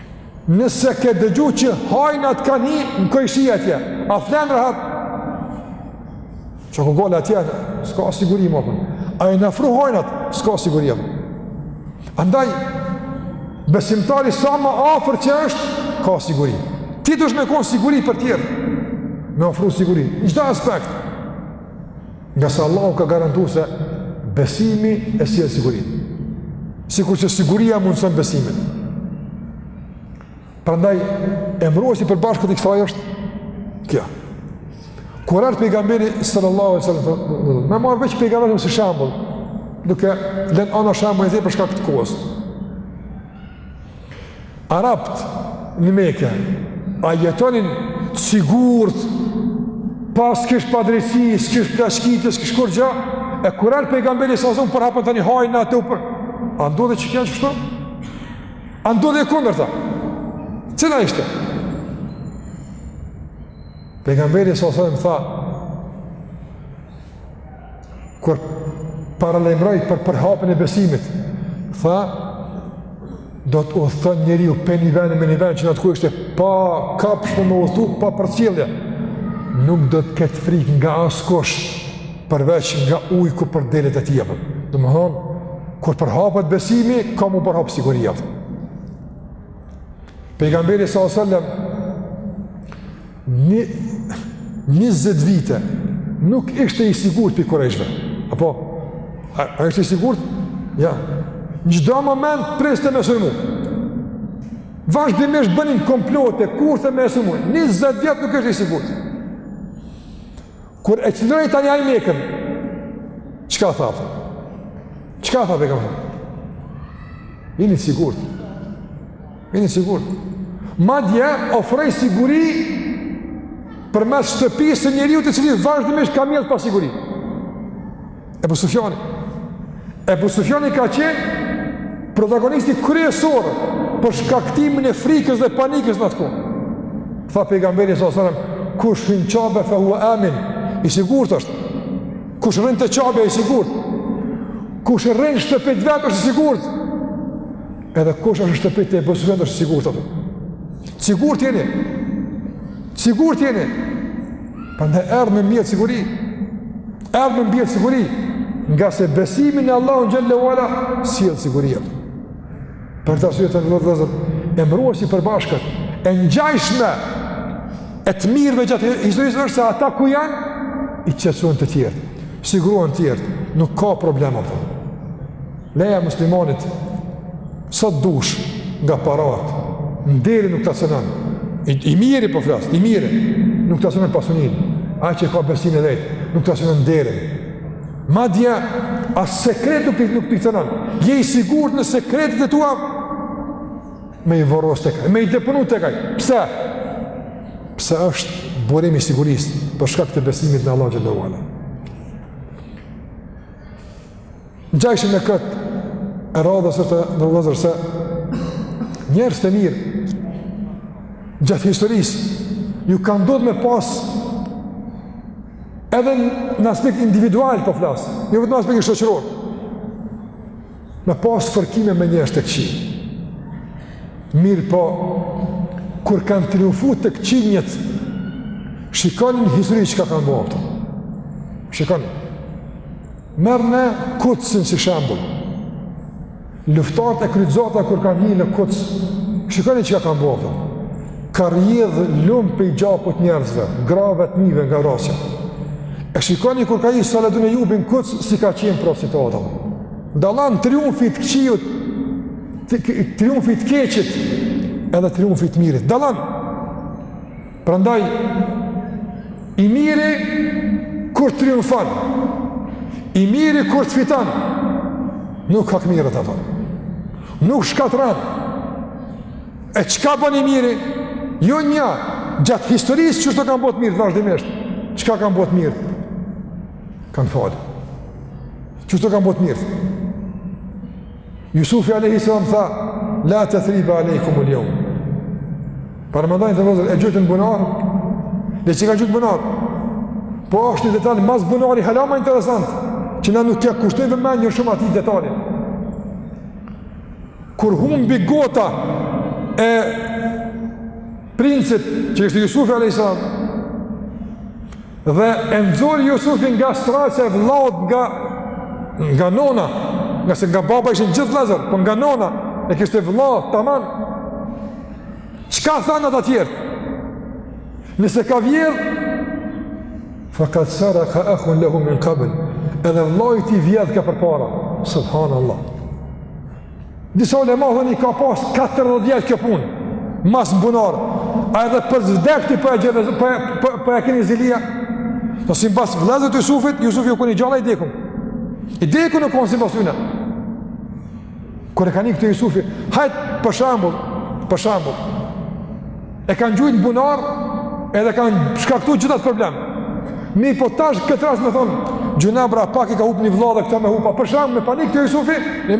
Nëse ke dëgju që hajnat kanë hi në kojshi atje, a flen rahat? Që ku gole atje, s'ka siguri, apo. A janë afru hajnat, s'ka siguri. Andaj, besimtari sa ma afër që është, ka siguri. Ti dush me kon siguri për tjerët, me ofru siguri, në çdo aspekt. Ngase Allahu ka garantu se besimi e sjell sigurinë. Sikur që siguria mundëson besimin. Prandaj, emëruesi i përbashkët i kësaj është kjo. Kur erdh pejgamberi sallallahu alaihi wasallam, me marrë veç pejgamberin si shembull, duke lënë anash shembujt e tjerë për shkak të kohës. Arabët në Mekë a jetonin të sigurt pa s'kish padrejtësi, s'kish plaçkitje, s'kish kurgja, e kur erdh pejgamberi sallallahu alajhi wasallam u përhapën tani hajnë aty për, a ndodhi që kjo kështu? A ndodhi e kundërta? Cila ishte? Pejgamberi sallallahu alajhi wasallam tha, kur paralajmëroi për përhapjen e besimit, tha do të udhëtojë njeriu pi një vendi në një vend që në atë kohë ishte e pakapshme me udhëtu, pa përcjellje. Nuk do të ketë frikë nga askush përveç nga ujku për delet e tij. Domthon kur përhapet besimi, ka m'u përhap siguria. Pejgamberi sallallahu alajhi wasallam njëzet vite nuk ishte i sigurt pi kurejshve. Apo, a, a ishte i sigurt? Ja, në çdo moment priste me sulmu. Vazhdimisht bënin komplote, kurthe me e sulmu. Njëzet vjet nuk ishte i sigurt. Kur e çliroi tani ai Mekën, çka tha apo? Çka tha e kam thënë? Jeni sigurt. Jeni sigurt. Madje, ofroi siguri përmes shtëpisë së njeriut i cili vazhdimisht ka mbjellë pasiguri. Ebu Sufjani. Ebu Sufjani ka qenë protagonisti kryesor për shkaktimin e frikës dhe panikës në atë kohë. Tha pejgamberi sallallahu alajhi wasallam, kush hyn Qabe fa huwa amin, i sigurt është. Kush rrin te Qabe i sigurt. Kush rrin shtëpi të vet është i sigurt. Edhe kush është në shtëpi të Ebu Sufjanit është i sigurt atë. Sigurt jeni. Sigurt jeni. Prandaj erdh me mbjell siguri. Erdh me mbjell siguri, ngase besimi në Allahun xhelle ve ala, sjell siguri. Për këtë arsye të nderuar vëllezër, emëruesi i përbashkët, e ngjashme, e të mirëve gjatë historisë është se ata ku janë, qetësohen të tjerët, sigurohen të tjerët, nuk ka problem apo. Leja muslimanit, Sa dush nga paratë, nderin nuk ta cenon. I, i miri po flas, i miri nuk ta cenon pasuninë. Ai që ka besimin e drejtë, nuk ta cenon nderin. Madje as sekret nuk nuk t'i cenon. Je i sigurt në sekretet e tua? Me i vorros tek ai, me i deponu tek ai. Pse? Pse është burim i sigurisë për shkak të besimit në Allah xhelle ue ala. Ngjajshëm me këtë e radhës është të nderuar vëllezër se njerëz të mirë gjatë historisë ju ka ndodh me pas edhe në aspekt individual po flas, jo vetëm në aspektin shoqëror me pas fërkime me njerëz të këqij mirëpo kur kanë triumfu të këqinjtë shikoni n'histori çka kanë bo shikoni Merrni Kudsin si shembul. Luftat e kryqëzata kur kanë hi në Kuds, shikoni çka kanë bërë. Ka rrjedh lumë prej gjakut njerëzve, grave fëmijëve nga vrasja. E shikoni kur ka hi Salahudin Ejubi n'Kuds, si ka qenë pra situata. Dallan triumfi i të këqijut, triumfi i të keqit edhe triumfi i të mirit. Dallan! Prandaj i miri kur triumfon, i miri kur të fiton, nuk hakmirret thonë. Nuk shkatrran. E çka bën i miri? Jo një, gjatë historisë qështu kanë bo të mirët vazhdimisht. Çka kanë bo të mirët? Kanë falë. Qështu kanë bo të mirët. Jusufi alejhi selam tha la tathriba alejkum al yawm. Paramendoni vëllezër, e gjujtën n'bunar, dhe që ka gjujt n'bunar, po është një detal mas bunarit hala ma interesant, që na nuk ja kushtojmë vëmendjen shumë atij detali. Kur humbi gota e Princit që ishte Jusufi a.s. Dhe e nxori Jusufi nga strajca e vllaut nga, nga nona, ngase nga baba ishin gjithë vllezër, po nga nona, e kishte vlla taman. Çka thanë ata tjerët? Nëse ka vjedhë, fekad sereka ehun lehu min kabl, edhe vllai i tij vjedhë ka përpara, subhan Allah. Disa ulema thonë i ka pas 40 vjet kjo punë. Mas bunar. A edhe për s'vdekti po e gjen po po po e keni zilia. Po simbas vëllezërve t'Jusufit, Jusufi u kon i gjallë a i dekun? I dekun u konë simbas tyne. Kur e ka ni këtë Jusufi, hajt për shembull, për shembull. E kanë gjujt në bunar, edhe kanë shkaktu gjithë atë problem. Mirëpo tash këtë rast me thonë, gjynah bre pak i ka hup një vlla dhe këta me hupa. Për shembull me panik të Jusufi, i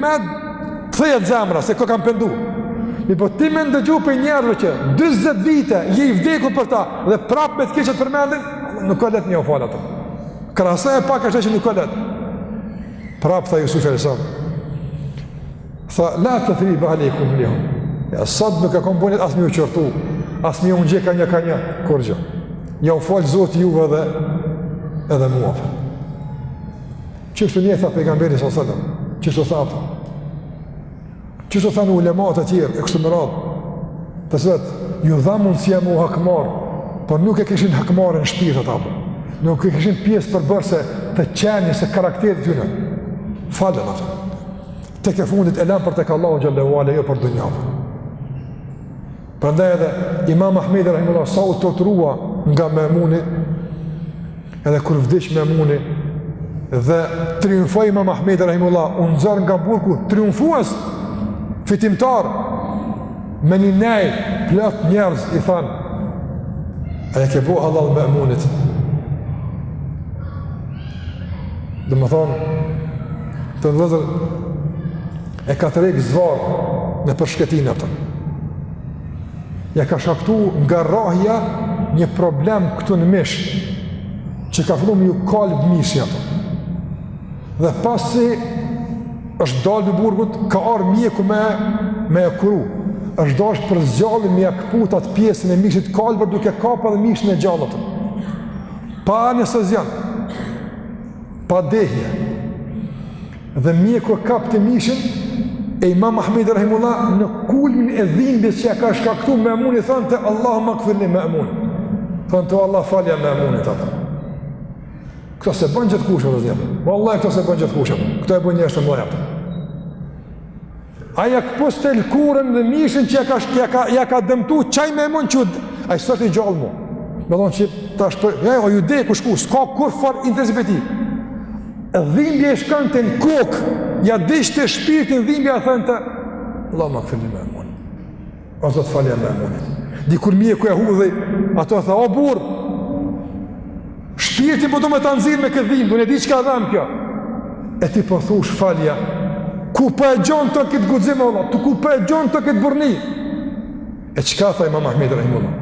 thehet zemra, se këta kanë pendu. Mirëpo ti me ndëgju prej njerëzve që 20 vite je i vdekur për ta dhe prap me të keq të përmendin, nuk o leht me ua fal ato. Krahas asaj fakt është që nuk o leht. Prap tha Jusufi alejhi selam. Tha, la tethribe alejkumul jeum. Ja, sot nuk e kom bo nijet as me ju qortu, as me ju ndjek ka një ka një, kurgjo. Jau faltë Zoti juve dhe edhe mua fa. Qështu njëjtë tha pejgamberi alejhi selam, qështu tha fa. Qështu thanë ulematë e tjerë, e kështu me radhë, të cilët ju dha mundësia me u hakmarrë, por nuk e kishin hakmarrjen në shpirt apo, nuk e kishin pjesë përbërëse të qenies e karakterit të tyne, falën atë. Tek e fundit e lanë për tek Allahu xhel-le ue ala, jo për dunja. Prandaj edhe imam Ahmedi rahimehullah, sa u torturua nga Memuni, edhe kur vdiq Memuni, dhe triumfoi imam Ahmedi rahimehullah, u nxor nga burgu, triumfues, fitimtar, me një nej, plot njerëz i thanë, a ja ke bo hallall Memunit, Domethënë, të lidhur e ka tërhek zvarë nëpër shkretinë, a kupton. Ja ka shkaktu nga rrahja një problem këtu në mish, që ka fillu me ju kalb mishi, a kupton. Dhe pasi është dalë prej burgut, ka ardh mjeku me, me e kuru. Është dashtë për së gjalli me ja këput atë pjesën e mishit të kalbur, duke kap edhe mishin e gjallë ato. pa anestezion, pa dehje, dhe mjeku e kapte mishin, e imam Ahmedi rahimehullah në kulmin e dhimbjes që e ka shkaktu Memuni thonte Allahummagfir lil Memun. Thonte Allah falja Memunit. Këto s'e bën gjithkush, vëllezër. Vallahi këto s'e bën gjithkush. Këto e bën njerëz të mdhaj. Ai ja këpuste lëkurën dhe mishin që ja ka, ja ka, ja ka dëmtu qaj Memuni që ai s'ishte gjallë mo. Me thonë që tash po, ja, ai u dek u shku, s'ka kurrfarë interesi prej tij. Dhimbja i shkonte në kokë, ja digjte shpirtin dhimbja e thonte, Allahummagfir lil Memun. O Zot falja Memunit. Dikur mjeku e hudhi ato, tha, o burrë, shpirtin po do me ta nxirr me këtë dhimbë, unë e di çka dhemb kjo. E ti po thush falja, ku po e gjen ti këtë guxim, o Allah, ku po e gjen ti këtë burrni. E çka tha imam Ahmed rahimehullah?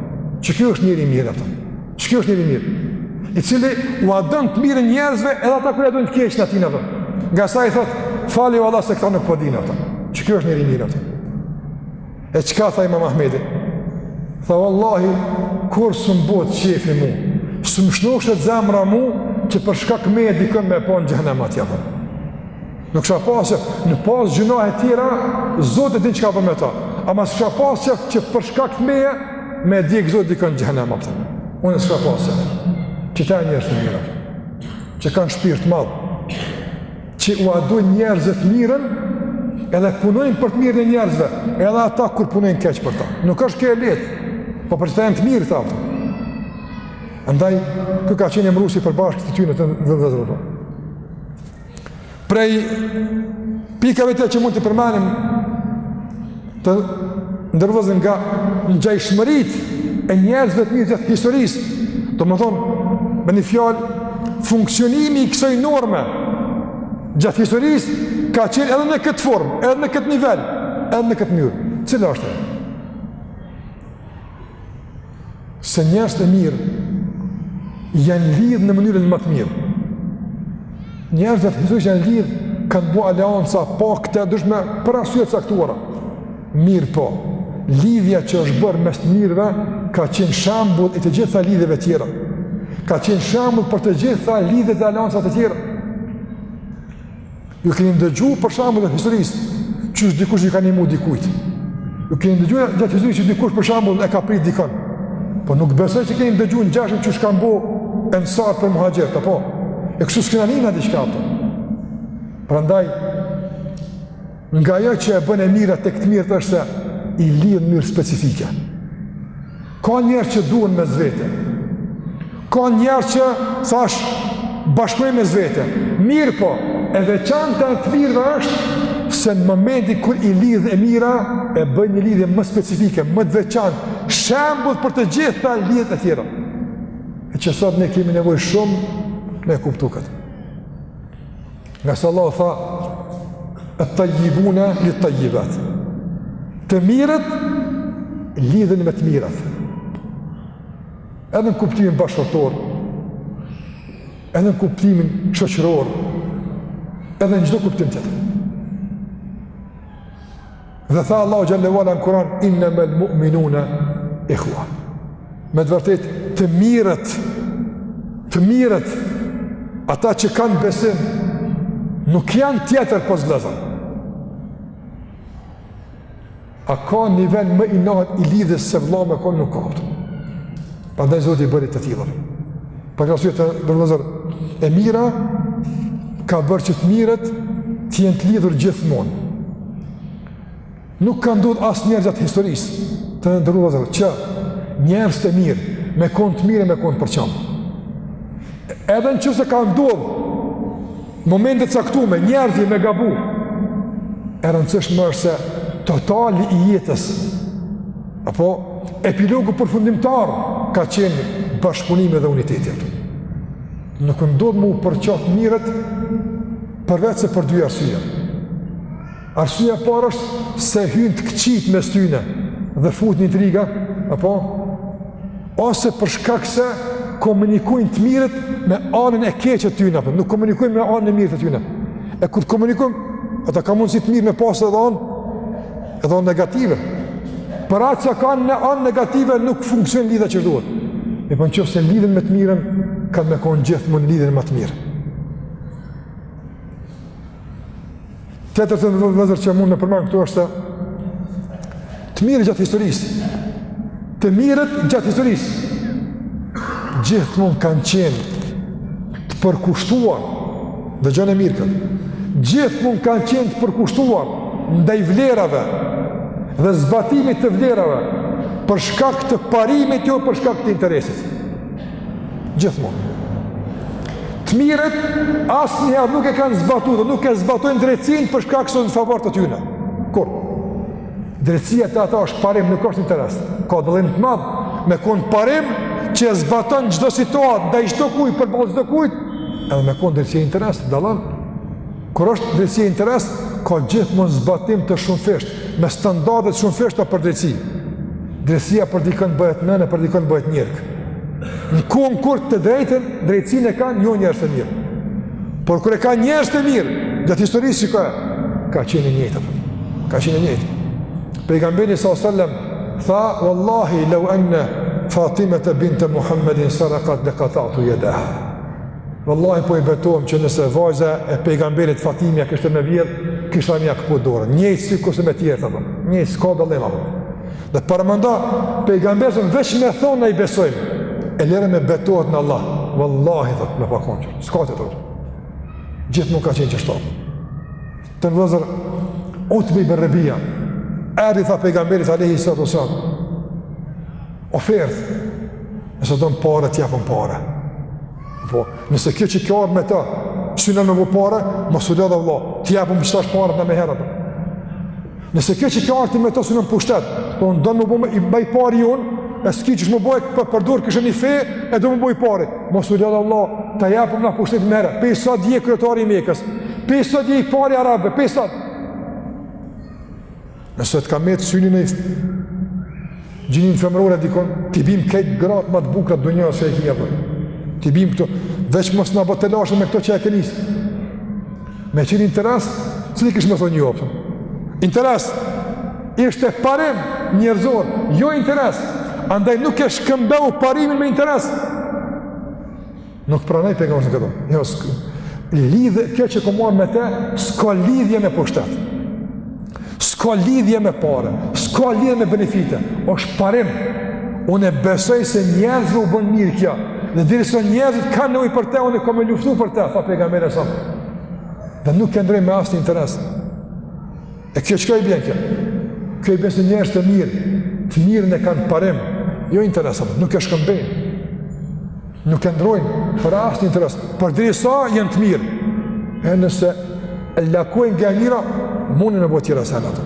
Qiky është njeri i mirë, a kupton. Qiky është njeri i mirë, i cili ua don të mirën njerëzve edhe atëherë kur ja dojn të keqen atina, a kupton. Nga sa i thotë, fali o Allah se këta nuk po dinë, a kupton. Qiky është njeri i mirë, a kupton. E çka tha imam Ahmedi? Tha vallahi, kurrë s'më bohet qefi mu, s'më shnoshet zemra mu, që për shkak meje dikën me e pa në xhehenem atje, po. Nuk kisha pasë, në pasë gjynahe tjera, Zoti e din çka bën me ta. Ama s'kisha pasë qef, që për shkak meje, me e djegë Zoti dikën në xhehenem, a po. Unë s'kisha pasë qef. Qeta janë njerëz të mirë. Që kanë shpirt të madh. që ua dojnë njerëzve të mirën, edhe punojnë për të mirën e njerëzve, edhe ata kur punojnë keq për ta. Nuk është kjo e lehtë, po për qeta janë të mirë, të aftë. Andaj, ky ka qenë emëruesi i përbashkët i tyne. Prej pikave që mund t'i përmenim, të ndërlidhim nga ngjajshmëritë e njerëzve të mirë gjatë historisë, domethënë, me një fjalë, funksionimi i kësaj norme gjatë historisë ka qenë edhe në këtë formë, edhe në këtë nivel, edhe në këtë mënyrë. Cila është e? se njerëzit e mirë janë lidhë në mënyrën më të mirë. Njerëz të mirë janë lidhë kanë bo aleanca, pakte të ndryshme për arsye të caktuara. Mirëpo, lidhja që është bërë mes të mirëve ka qenë shembull i të gjitha lidhjeve të tjera. Ka qenë shembull për të gjitha lidhjet e aleanca të tjera. Ju keni ndëgju për shembull gjatë historisë, qysh dikush i ka nimu dikujt. Ju keni ndëgju gjatë historisë që dikush për shembull e ka prit dikën. Po nuk besoj që keni ndëgju ngjashëm qysh kanë bo ensarët për muhaxhirët, a po. E kështu s'kena ni diçka, a po. Prandaj, nga ajo që e bën e mira tek të mirët është se i lidh në mënyrë specifike. Ka njerëz që duhen mes vete. Ka njerëz që, thashë, bashkohen mes vete. Mirëpo, e veçanta e të mirëve është se në momentin kur i lidh e mira, e bën një lidhje më specifike, më të veçantë, shembull për të gjitha lidhjet e tjera. E që sot ne kemi nevojë shumë me kuptu këtë. Ngase Allahu tha, et-tajjibune lit-tajjibat. Të mirët, lidhen me të mirët. Edhe në kuptimin bashkëshortor, edhe në kuptimin shoqëror, edhe në çdo kuptim tjetër. Dhe tha Allahu xhel-le ve ala në Kur'an innamal mu'minuna ikhwa. Me të vërtetë të mirët të mirët ata që kanë besim nuk janë tjetër po vllazën. A ka nivel më i naltë i lidhjes se vlla me konë nuk ka Prandaj Zoti i bëri të tilla. Për këtë arsye të nderuar vëllezër e mira ka bërë që të mirët të jenë të lidhur gjithmonë. Nuk ka ndodhur asnjëherë gjatë historisë të nderuar vëllezër që njerëz të mirë me kon të mirë me kon përçam. Edhe në qoftë se ka ndodh Momente të caktume njerëzit me gabu. E rëndësishme është se totali i jetës apo epilogu përfundimtar ka qenë bashkëpunimi dhe uniteti. Nuk ndodh me u përça të mirët përveç se për dy arsye. Arsyeja e parë është se hyn të këqijtë mes tyre dhe futin intriga, apo ose për shkak se komunikojnë të mirët me anën e keqe të tyre, apo nuk komunikojnë me anën e mirë të tyre. E kur të komunikojnë, ata ka mundësi të mirët me pas edhe anë edhe anë negative. Për atë që kanë në anë negative nuk funksionon lidhja që duhet. Mirëpo në qoftë se lidhen me të mirën, kanë me kon gjithmonë lidhjen ma të mirë. Tjetër të nderuar vëllezër që mund me përmen këtu është të mirët gjatë historisë. Të mirët gjatë historisë gjithmonë kanë qenë të përkushtuar dëgjone mirë këtë. Gjithmonë kanë qenë të përkushtuar ndaj vlerave dhe zbatimit të vlerave për shkak të parimit jo për shkak të interesit. Gjithmonë. Të mirët asnjëherë nuk e kanë zbatu dhe nuk e zbatojnë drejtësinë për shkak se në favor të tyne. Kur? Drejtësia te ata është parim, nuk është interes. Ka dallim të madh me kon parim që e zbaton çdo situatë, ndaj çdokujt, përballë çdokujt, edhe me kon drejtësia interes, dallon. Kur është drejtësia interes, ka gjithmonë zbatim të shumëfishtë, me standarde të shumëfishta për drejtësi. Drejtësia për dikën bëhet nënë, për dikën bëhet njerkë. Në kohën kur të drejtën, drejtësinë e kanë jo njerëz të mirë. Por kur e kanë njerëz të mirë, gjatë historisë që ka, ka qenë e njëjtë. Ka qenë e njëjtë. Pejgamberi s.a.s. tha, Wallahi, lau enne Fatimete binte Muhammedin sarakat le katatu jedaha. Vallahi po i betohem që nëse vajza e pejgamberit Fatimia kishte me vjedh, kisha me ia këput dorën. Njëjtë sikurse me tjerët, apo. Njëjtë s'ka dallim, apo. Dhe paramendo, pejgamberi veç me thonë na i besojmë. E lëre me betohet në Allah. Vallahi, thotë me pakon që. S'ka të të të. Gjithmonë ka qenë kështu. të nderuar vëllezër Utbe ibn Rebija, erdh i tha pejgamberit alejhi salatu ue selam, ofertë, nëse don pare, t'japim pare. Po, nëse kjo që ke ardh me ta, synon me bo pare, mos u lodh vlla, t'japim qetash paret na menjëherë. Nëse kjo që ki ardh ti me to synon pushtet, po në don mu bo i pari jonë, e s'ki qysh mu bo pa përdor kështu një fe, e do mu bo i pari. Mos u lodh vallah, ta japim na pushtet merre, pej sot je kryetari i Mekës, pej sot je i pari arabëve, pej sot. Nëse të ka met syni në gjinin femërore dikun, t'i bim këtu gratë ma të bukura të dunjasë që e kemi apo. T'i bim këtu, veç mos na bo telashe me këto që e ke nis. Me qenë interes, cili kish me thonë jo apo. Interes. Ishte parim njerëzor, jo interes. Andaj nuk e shkëmbeu parimin me interes. Nuk pranoi pejgamberi këto. Jo, lidhje kjo që kom ardh me të, s'ka lidhje me pushtet. S'ka lidhje me pare, s'ka lidhje me benefite. Është parim. Unë e besoj se njerëzve u bën mirë kjo. Dhe derisa njerëzit kanë nevojë për të, unë kam me luftu për të, tha pejgamberi sa. Dhe nuk e ndrroj me asnjë interes. E kjo çka i bjen kjo? Kjo i bjen se njerëzit e mirë, të mirën e kanë parim, jo interesa, nuk e shkëmbejnë, nuk e ndrrojnë, për asnjë interes, përderisa janë të mirë, e nëse lakojnë nga e mira, munden me bo tjera sene ata.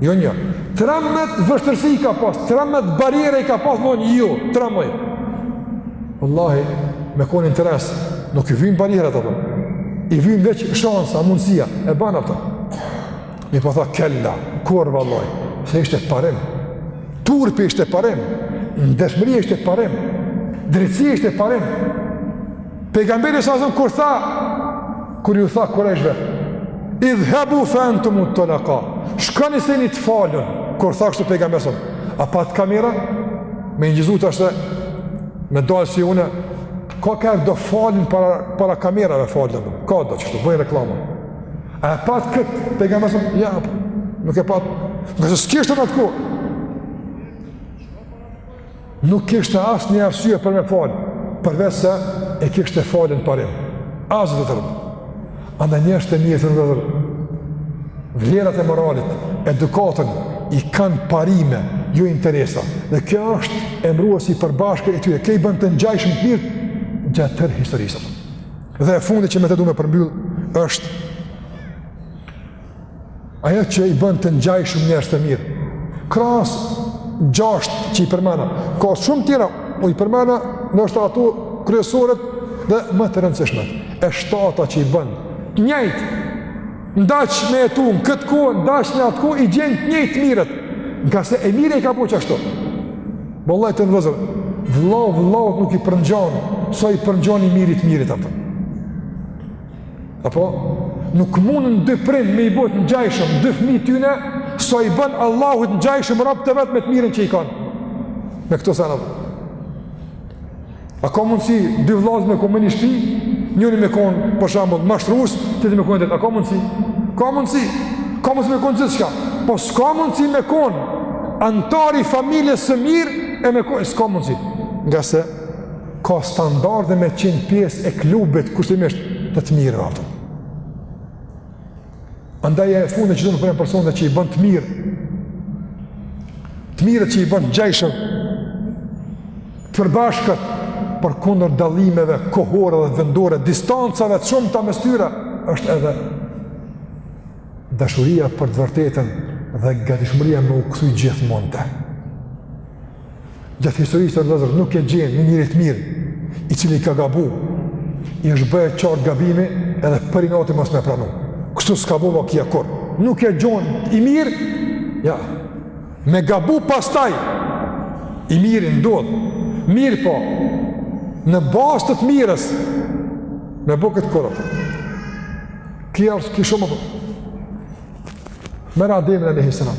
Jo një. Tremdhet vështirsi i ka pas, tremdhet barriera i ka pas, m'thoni ju, tremoj. Vallahi, me kon interes, nuk i vyjnë barrierat atij. I vyn veç shansa, mundësia, e ban ato. Mirëpo tha, kella, kurrë vallahi, se ishte parim. Turpi ishte parim, ndershmëria ishte parim, drejtësia ishte parim. Pejgamberi sa zëmë kur tha, kur ju tha kurejshve, idhhebu fe entum et-tuleka, shkoni se jeni të falun, kur tha kështu pejgamberi sa a pat kamera, me inçizu tash, me dalë si une, ka kërë do falin para, para kamerave falin, ka do qështu, bojnë reklamë, a e pat këtë, pejgamberi sa, jo, nuk e pat, se s'kishte n'at kohë, Nuk kishte asnjë arsye për me falë, përveç se e kishte faljen parim. Asnjë tjetër. Andaj njerëzit e mirë gjithherë vlerat e moralit, edukatën, i kanë parime, e jo interesa. Dhe kjo është emëruesi i përbashkët i tyre. Kjo i bën të ngjashëm të mirët gjatë tërë historisë. Dhe e fundi që me të du me përmbyllë është Ajo që i bën të ngjashëm njerëzit e mirë. Krahas gjashtë që i përmena. Ka shumë tjera, unë i përmena ndoshta ato kryesoret dhe më të rëndësishmet. E shtata që i bën të njëjtë, ndaç me hetu, në këtë kohë, ndaç në atë kohë, i gjen të njëjtë të mirët. Ngase e mira i ka bo qashtu. Vallahi të nderuar vëllezër, vëllau vëllaut nuk i përngjan, sa i përngjan i miri të mirit atë. Apo, nuk mundën dy prind me i bo të ngjajshëm, dy fmi t'tyne, sa i bën Allahu të ngjajshëm robt e vet me të mirën që i kanë. Me këto senat. A ka mundësi dy vllazën me kon n'ni shpi, njëri me konë, për shambull, mashtrus, tjetri me konë të të, a ka mundësi? Ka mundësi, ka mundësi me konë gjithë shka, po s'ka mundësi me konë antar i familjes së mirë, e me konë, s'ka mundësi, ngase ka standarde me qenë pjesë e klubit kushtimisht të të mirëve ato. Andaj e fundit që do të bëjë persona që i bën të mirë. Të mirët që i bën t'ngjajshëm, të përbashkët, përkundër dallimeve kohore dhe vendore, distancave të shumta mes tyre është edhe dashuria për të vërtetën dhe gatishmëria me u kthy gjithmonë te. Gjatë historisë të nderuar vëllezër nuk e gjenë një njeri t'mirë, i cili ka gabu, i është bë e qartë gabimi edhe për inati mos me pranu. Kështu s'ka bo vaki kurr. Nuk e gjen. I miri, ja, me gabu pastaj, i miri ndodh, mirëpo, në bazë të të mirës, me bo këtë kurrë. Qartë, ki shembull, merre Ademin alejhi selam.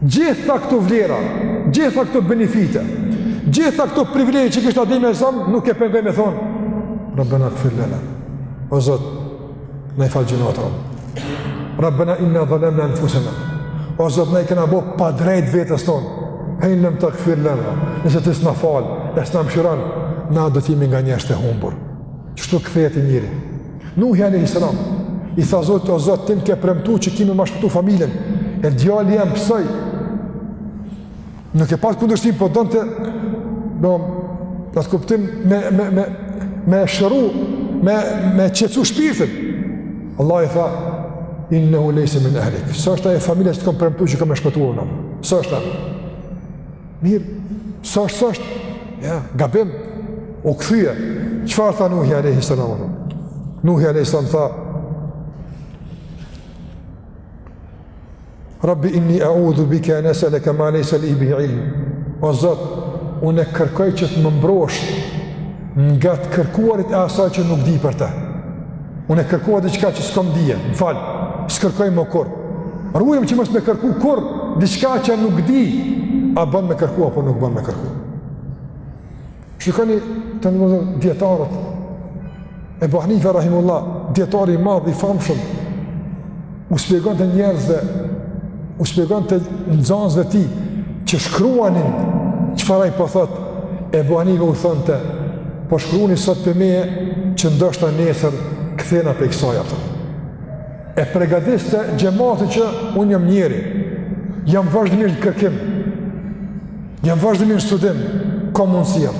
Gjitha këto vlera, gjitha këto benefite, gjitha këto privilegje që kishte Ademi alejhi selam, nuk e pengoi me thonë, Rabbena gfir lena, o Zotë, na i fal gjynahet, Rabbena inna dhalemna enfusena, o Zotë, na i kena bo padrejt vetes tonë, ve in lem tagfir lena, nëse ti s'na fal, e s'na mshiron, na do t'jemi nga njerëzit e humbur. Qështu kthehet njeri. Nuhi alejhi selam, i tha Zot o Zot, ti m'ke premtu që ki me ma shpëtu familjen, e djali jem pësoi, nuk e pat kundërshtim, po donte, do, do të kuptim me, me, me, me shëru, me, me qetsu shpirtin. Allahu i tha, innehu lejse min ehlik, s'është ajo familja që të kom premtu që kom me shpëtu unë, s'është e. Mirë, s'është, s'është, ja, gabim, u kthye, çfarë tha Nuhi alejhi selam, tha? Nuhi alejhi selam tha, Rabbi inni eudhu bike en es'eleke ma lejse li bihi ilm, o Zot, unë e kërkoj që të më mbrosh nga të kërkuarit e asaj që nuk di për te. Unë e kërkova diçka që s'kam dije, më fal, s'kërkoj më kurr. Ruajëm që mos me kërku kurr, diçka që nuk di, a bën me kërku, apo nuk bën me kërku. Shikoni të nderuar vëllezër, dijetarët, Ebu Hanife rahimehullah, dijetar i madh, i famshëm, u spjegonte njerëzve, u spjegonte nxansve të tij, që shkruanin çfarë ai po thotë, e buanive u thonte, po shkruani sot prej meje, që ndoshta nesër kthehna prej kësaj, ato. E pregatiste xhematin që unë jam njeri, jam vazhdimisht në kërkim, jam vazhdimisht në studim, ka mundësi.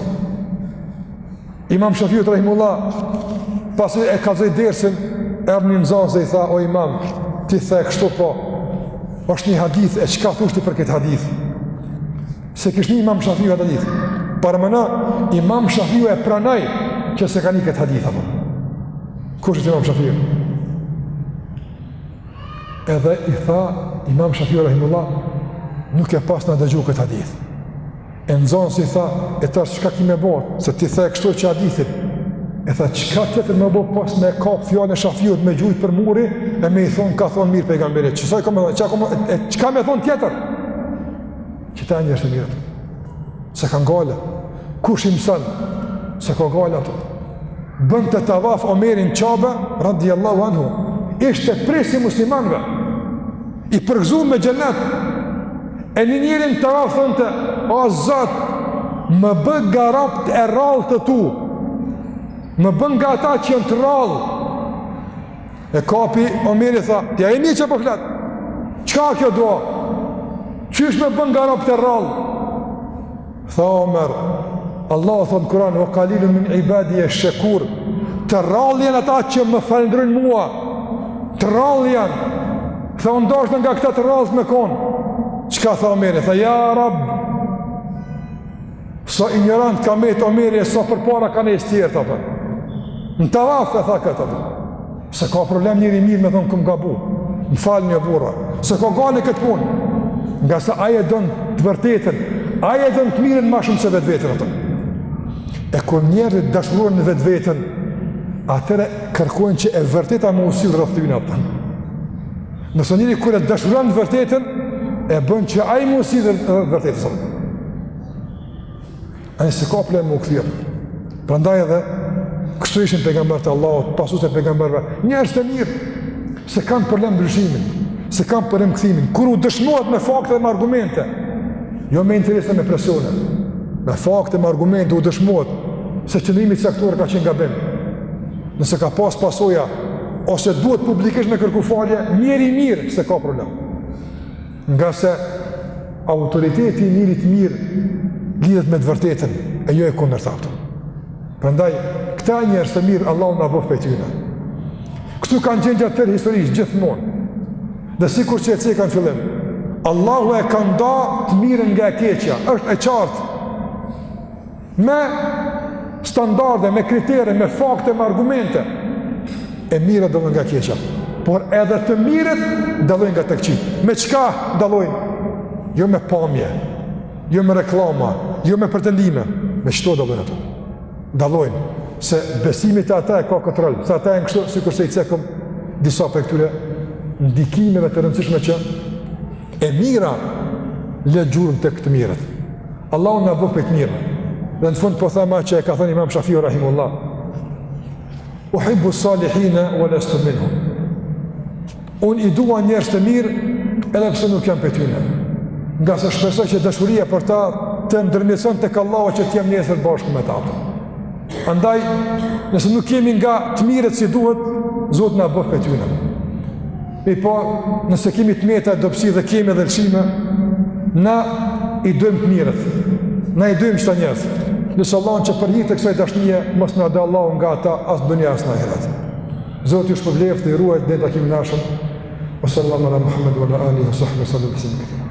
Imam Shafiut Rahimullah, pasi e kallzoi dersin, erdh një nxanës e i tha, o imam, ti the kështu po, është një hadith, e çka thush ti për këtë hadith? S'e kishte ni imam Shafiu këtë hadith. Paramendo, imam Shafiu e pranoi që s'e ka ni këtë hadith, apo. Kush është imam Shafiu? Edhe i tha, imam Shafiu Rahimullah, nuk e pasna dëgju këtë hadith. E nxënësi i tha, e tash çka ki me bo, se ti the kështu qe hadithi. E tha, çka tjetër me bo pos me kap fjalën e Shafiut me gjujt për muri e me i thon ka thon mirë pejgamberi. Çka ka me thon, çka, çka me thon tjetër? Qita njerëzit e mirë. S'e kanë gajle. Kush i mëson? S'e ka gajle ato. Bënte tavaf Omeri në Qabe radijallahu anhu. Ishte prijësi i muslimanëve. I përgëzu me xhenet. E nin njërin, në tavaf thonte, o Zot, më bë nga robt e rrallë të tu, më bë nga ata që janë të rrallë. E kapi Omeri tha, tja e një çka po flet, çka kjo dua? Qysh më bë nga robt e rrallë? Tha Omer, Allahu thon në Kur'an, ve kalilun min ibadije shekur, të rrallë janë ata që më falendrojnë mua, të rrallë janë, tha unë dashta nga këta të rrallët me konë, çka tha Omeri, tha ja rab, sa, sa injorant ka met Omeri, sa, sa përpara ka njerëz tjerë, në tavaf e tha këtë, S'e ka problem njeri i mirë me thonë kam gabu. Më falni o burra. S'e ka gajle këtë punë. Ngase ai e don të vërtetën. Ai e don të mirën ma shumë se vetveten. Atë. E kur njerëzit dashurohen në vetveten, atëherë kërkojnë që e vërteta me u sill rreth tyne. Atë. Ndërsa njeri kur e dashuron të vërtetën, e bën që ai me u sill rreth të vërtetës. Ai s'e ka problem me u kthy. Prandaj edhe kështu ishin pejgamberët e Allahut, pasuesit e pejgamberëve. Njerëzit e mirë s'e kanë problem ndryshimin, s'e kanë problem kthimin. Kur u dëshmohet me fakte dhe me argumente, jo me interesa me presione. Me fakte me argumente u dëshmohet se qëndrimi i caktuar ka qenë gabim. Nëse ka pas pasoja ose duhet publikisht me kërku falje, njeri i mirë s'e ka problem. Nga se autoriteti i njeriut të mirë lidhet me të vërtetën, e jo e kundërta patjetër. Prandaj, këta njerëz të mirë, Allahu na bëftë prej tyne. Këtu kanë qenë gjatë tërë historisë, gjithmonë. Dhe sikur që e ceka në fillim, Allahu e ka nda të mirën nga e keqja, është e qartë. Me standarde, me kritere, me fakte, me argumente, e mira dallon nga e keqja. Por edhe të mirët dallojnë nga të këqijtë. Me çka dallojnë? Jo me pamje, jo me reklama, jo me pretendime, me çëto dallojnë ata. Dallojnë se besimi te ata e ka këtë rol, se ata janë kështu, sikurse i cekëm, disa prej këtyre ndikimeve të rëndësishme që e mira le gjurmë tek të mirët. Allahu na bëftë prej të mirëve. Dhe në fund po them atë që e ka thënë Imam Shafiu rahimullah. Uhibbu salihina wa lastu minhum. Unë i dua njerëzit e mirë edhe pse nuk jam prej tyne. Ngase shpresoj që dashuria për ta të ndërmjetësojë tek Allahu që të jem nesër bashkë me ta. Andaj, nëse nuk jemi nga të mirët si duhet, Zot na bëftë prej tyne. Mirëpo, nëse kemi të meta e dobësi dhe kemi dhe lëshime, na i dojmë të mirët, na i dojmë qëta njerëz, e lus Allahun që për hir të kësaj dashnije, mos na daftë Allahu nga ta as dynja as në ahiret. Zoti ju shpërbleftë dhe ju ruajt dhe të kemi nashëm, o sallam ala Muhammed, o ala Ali, o sahme, sallam, sallam,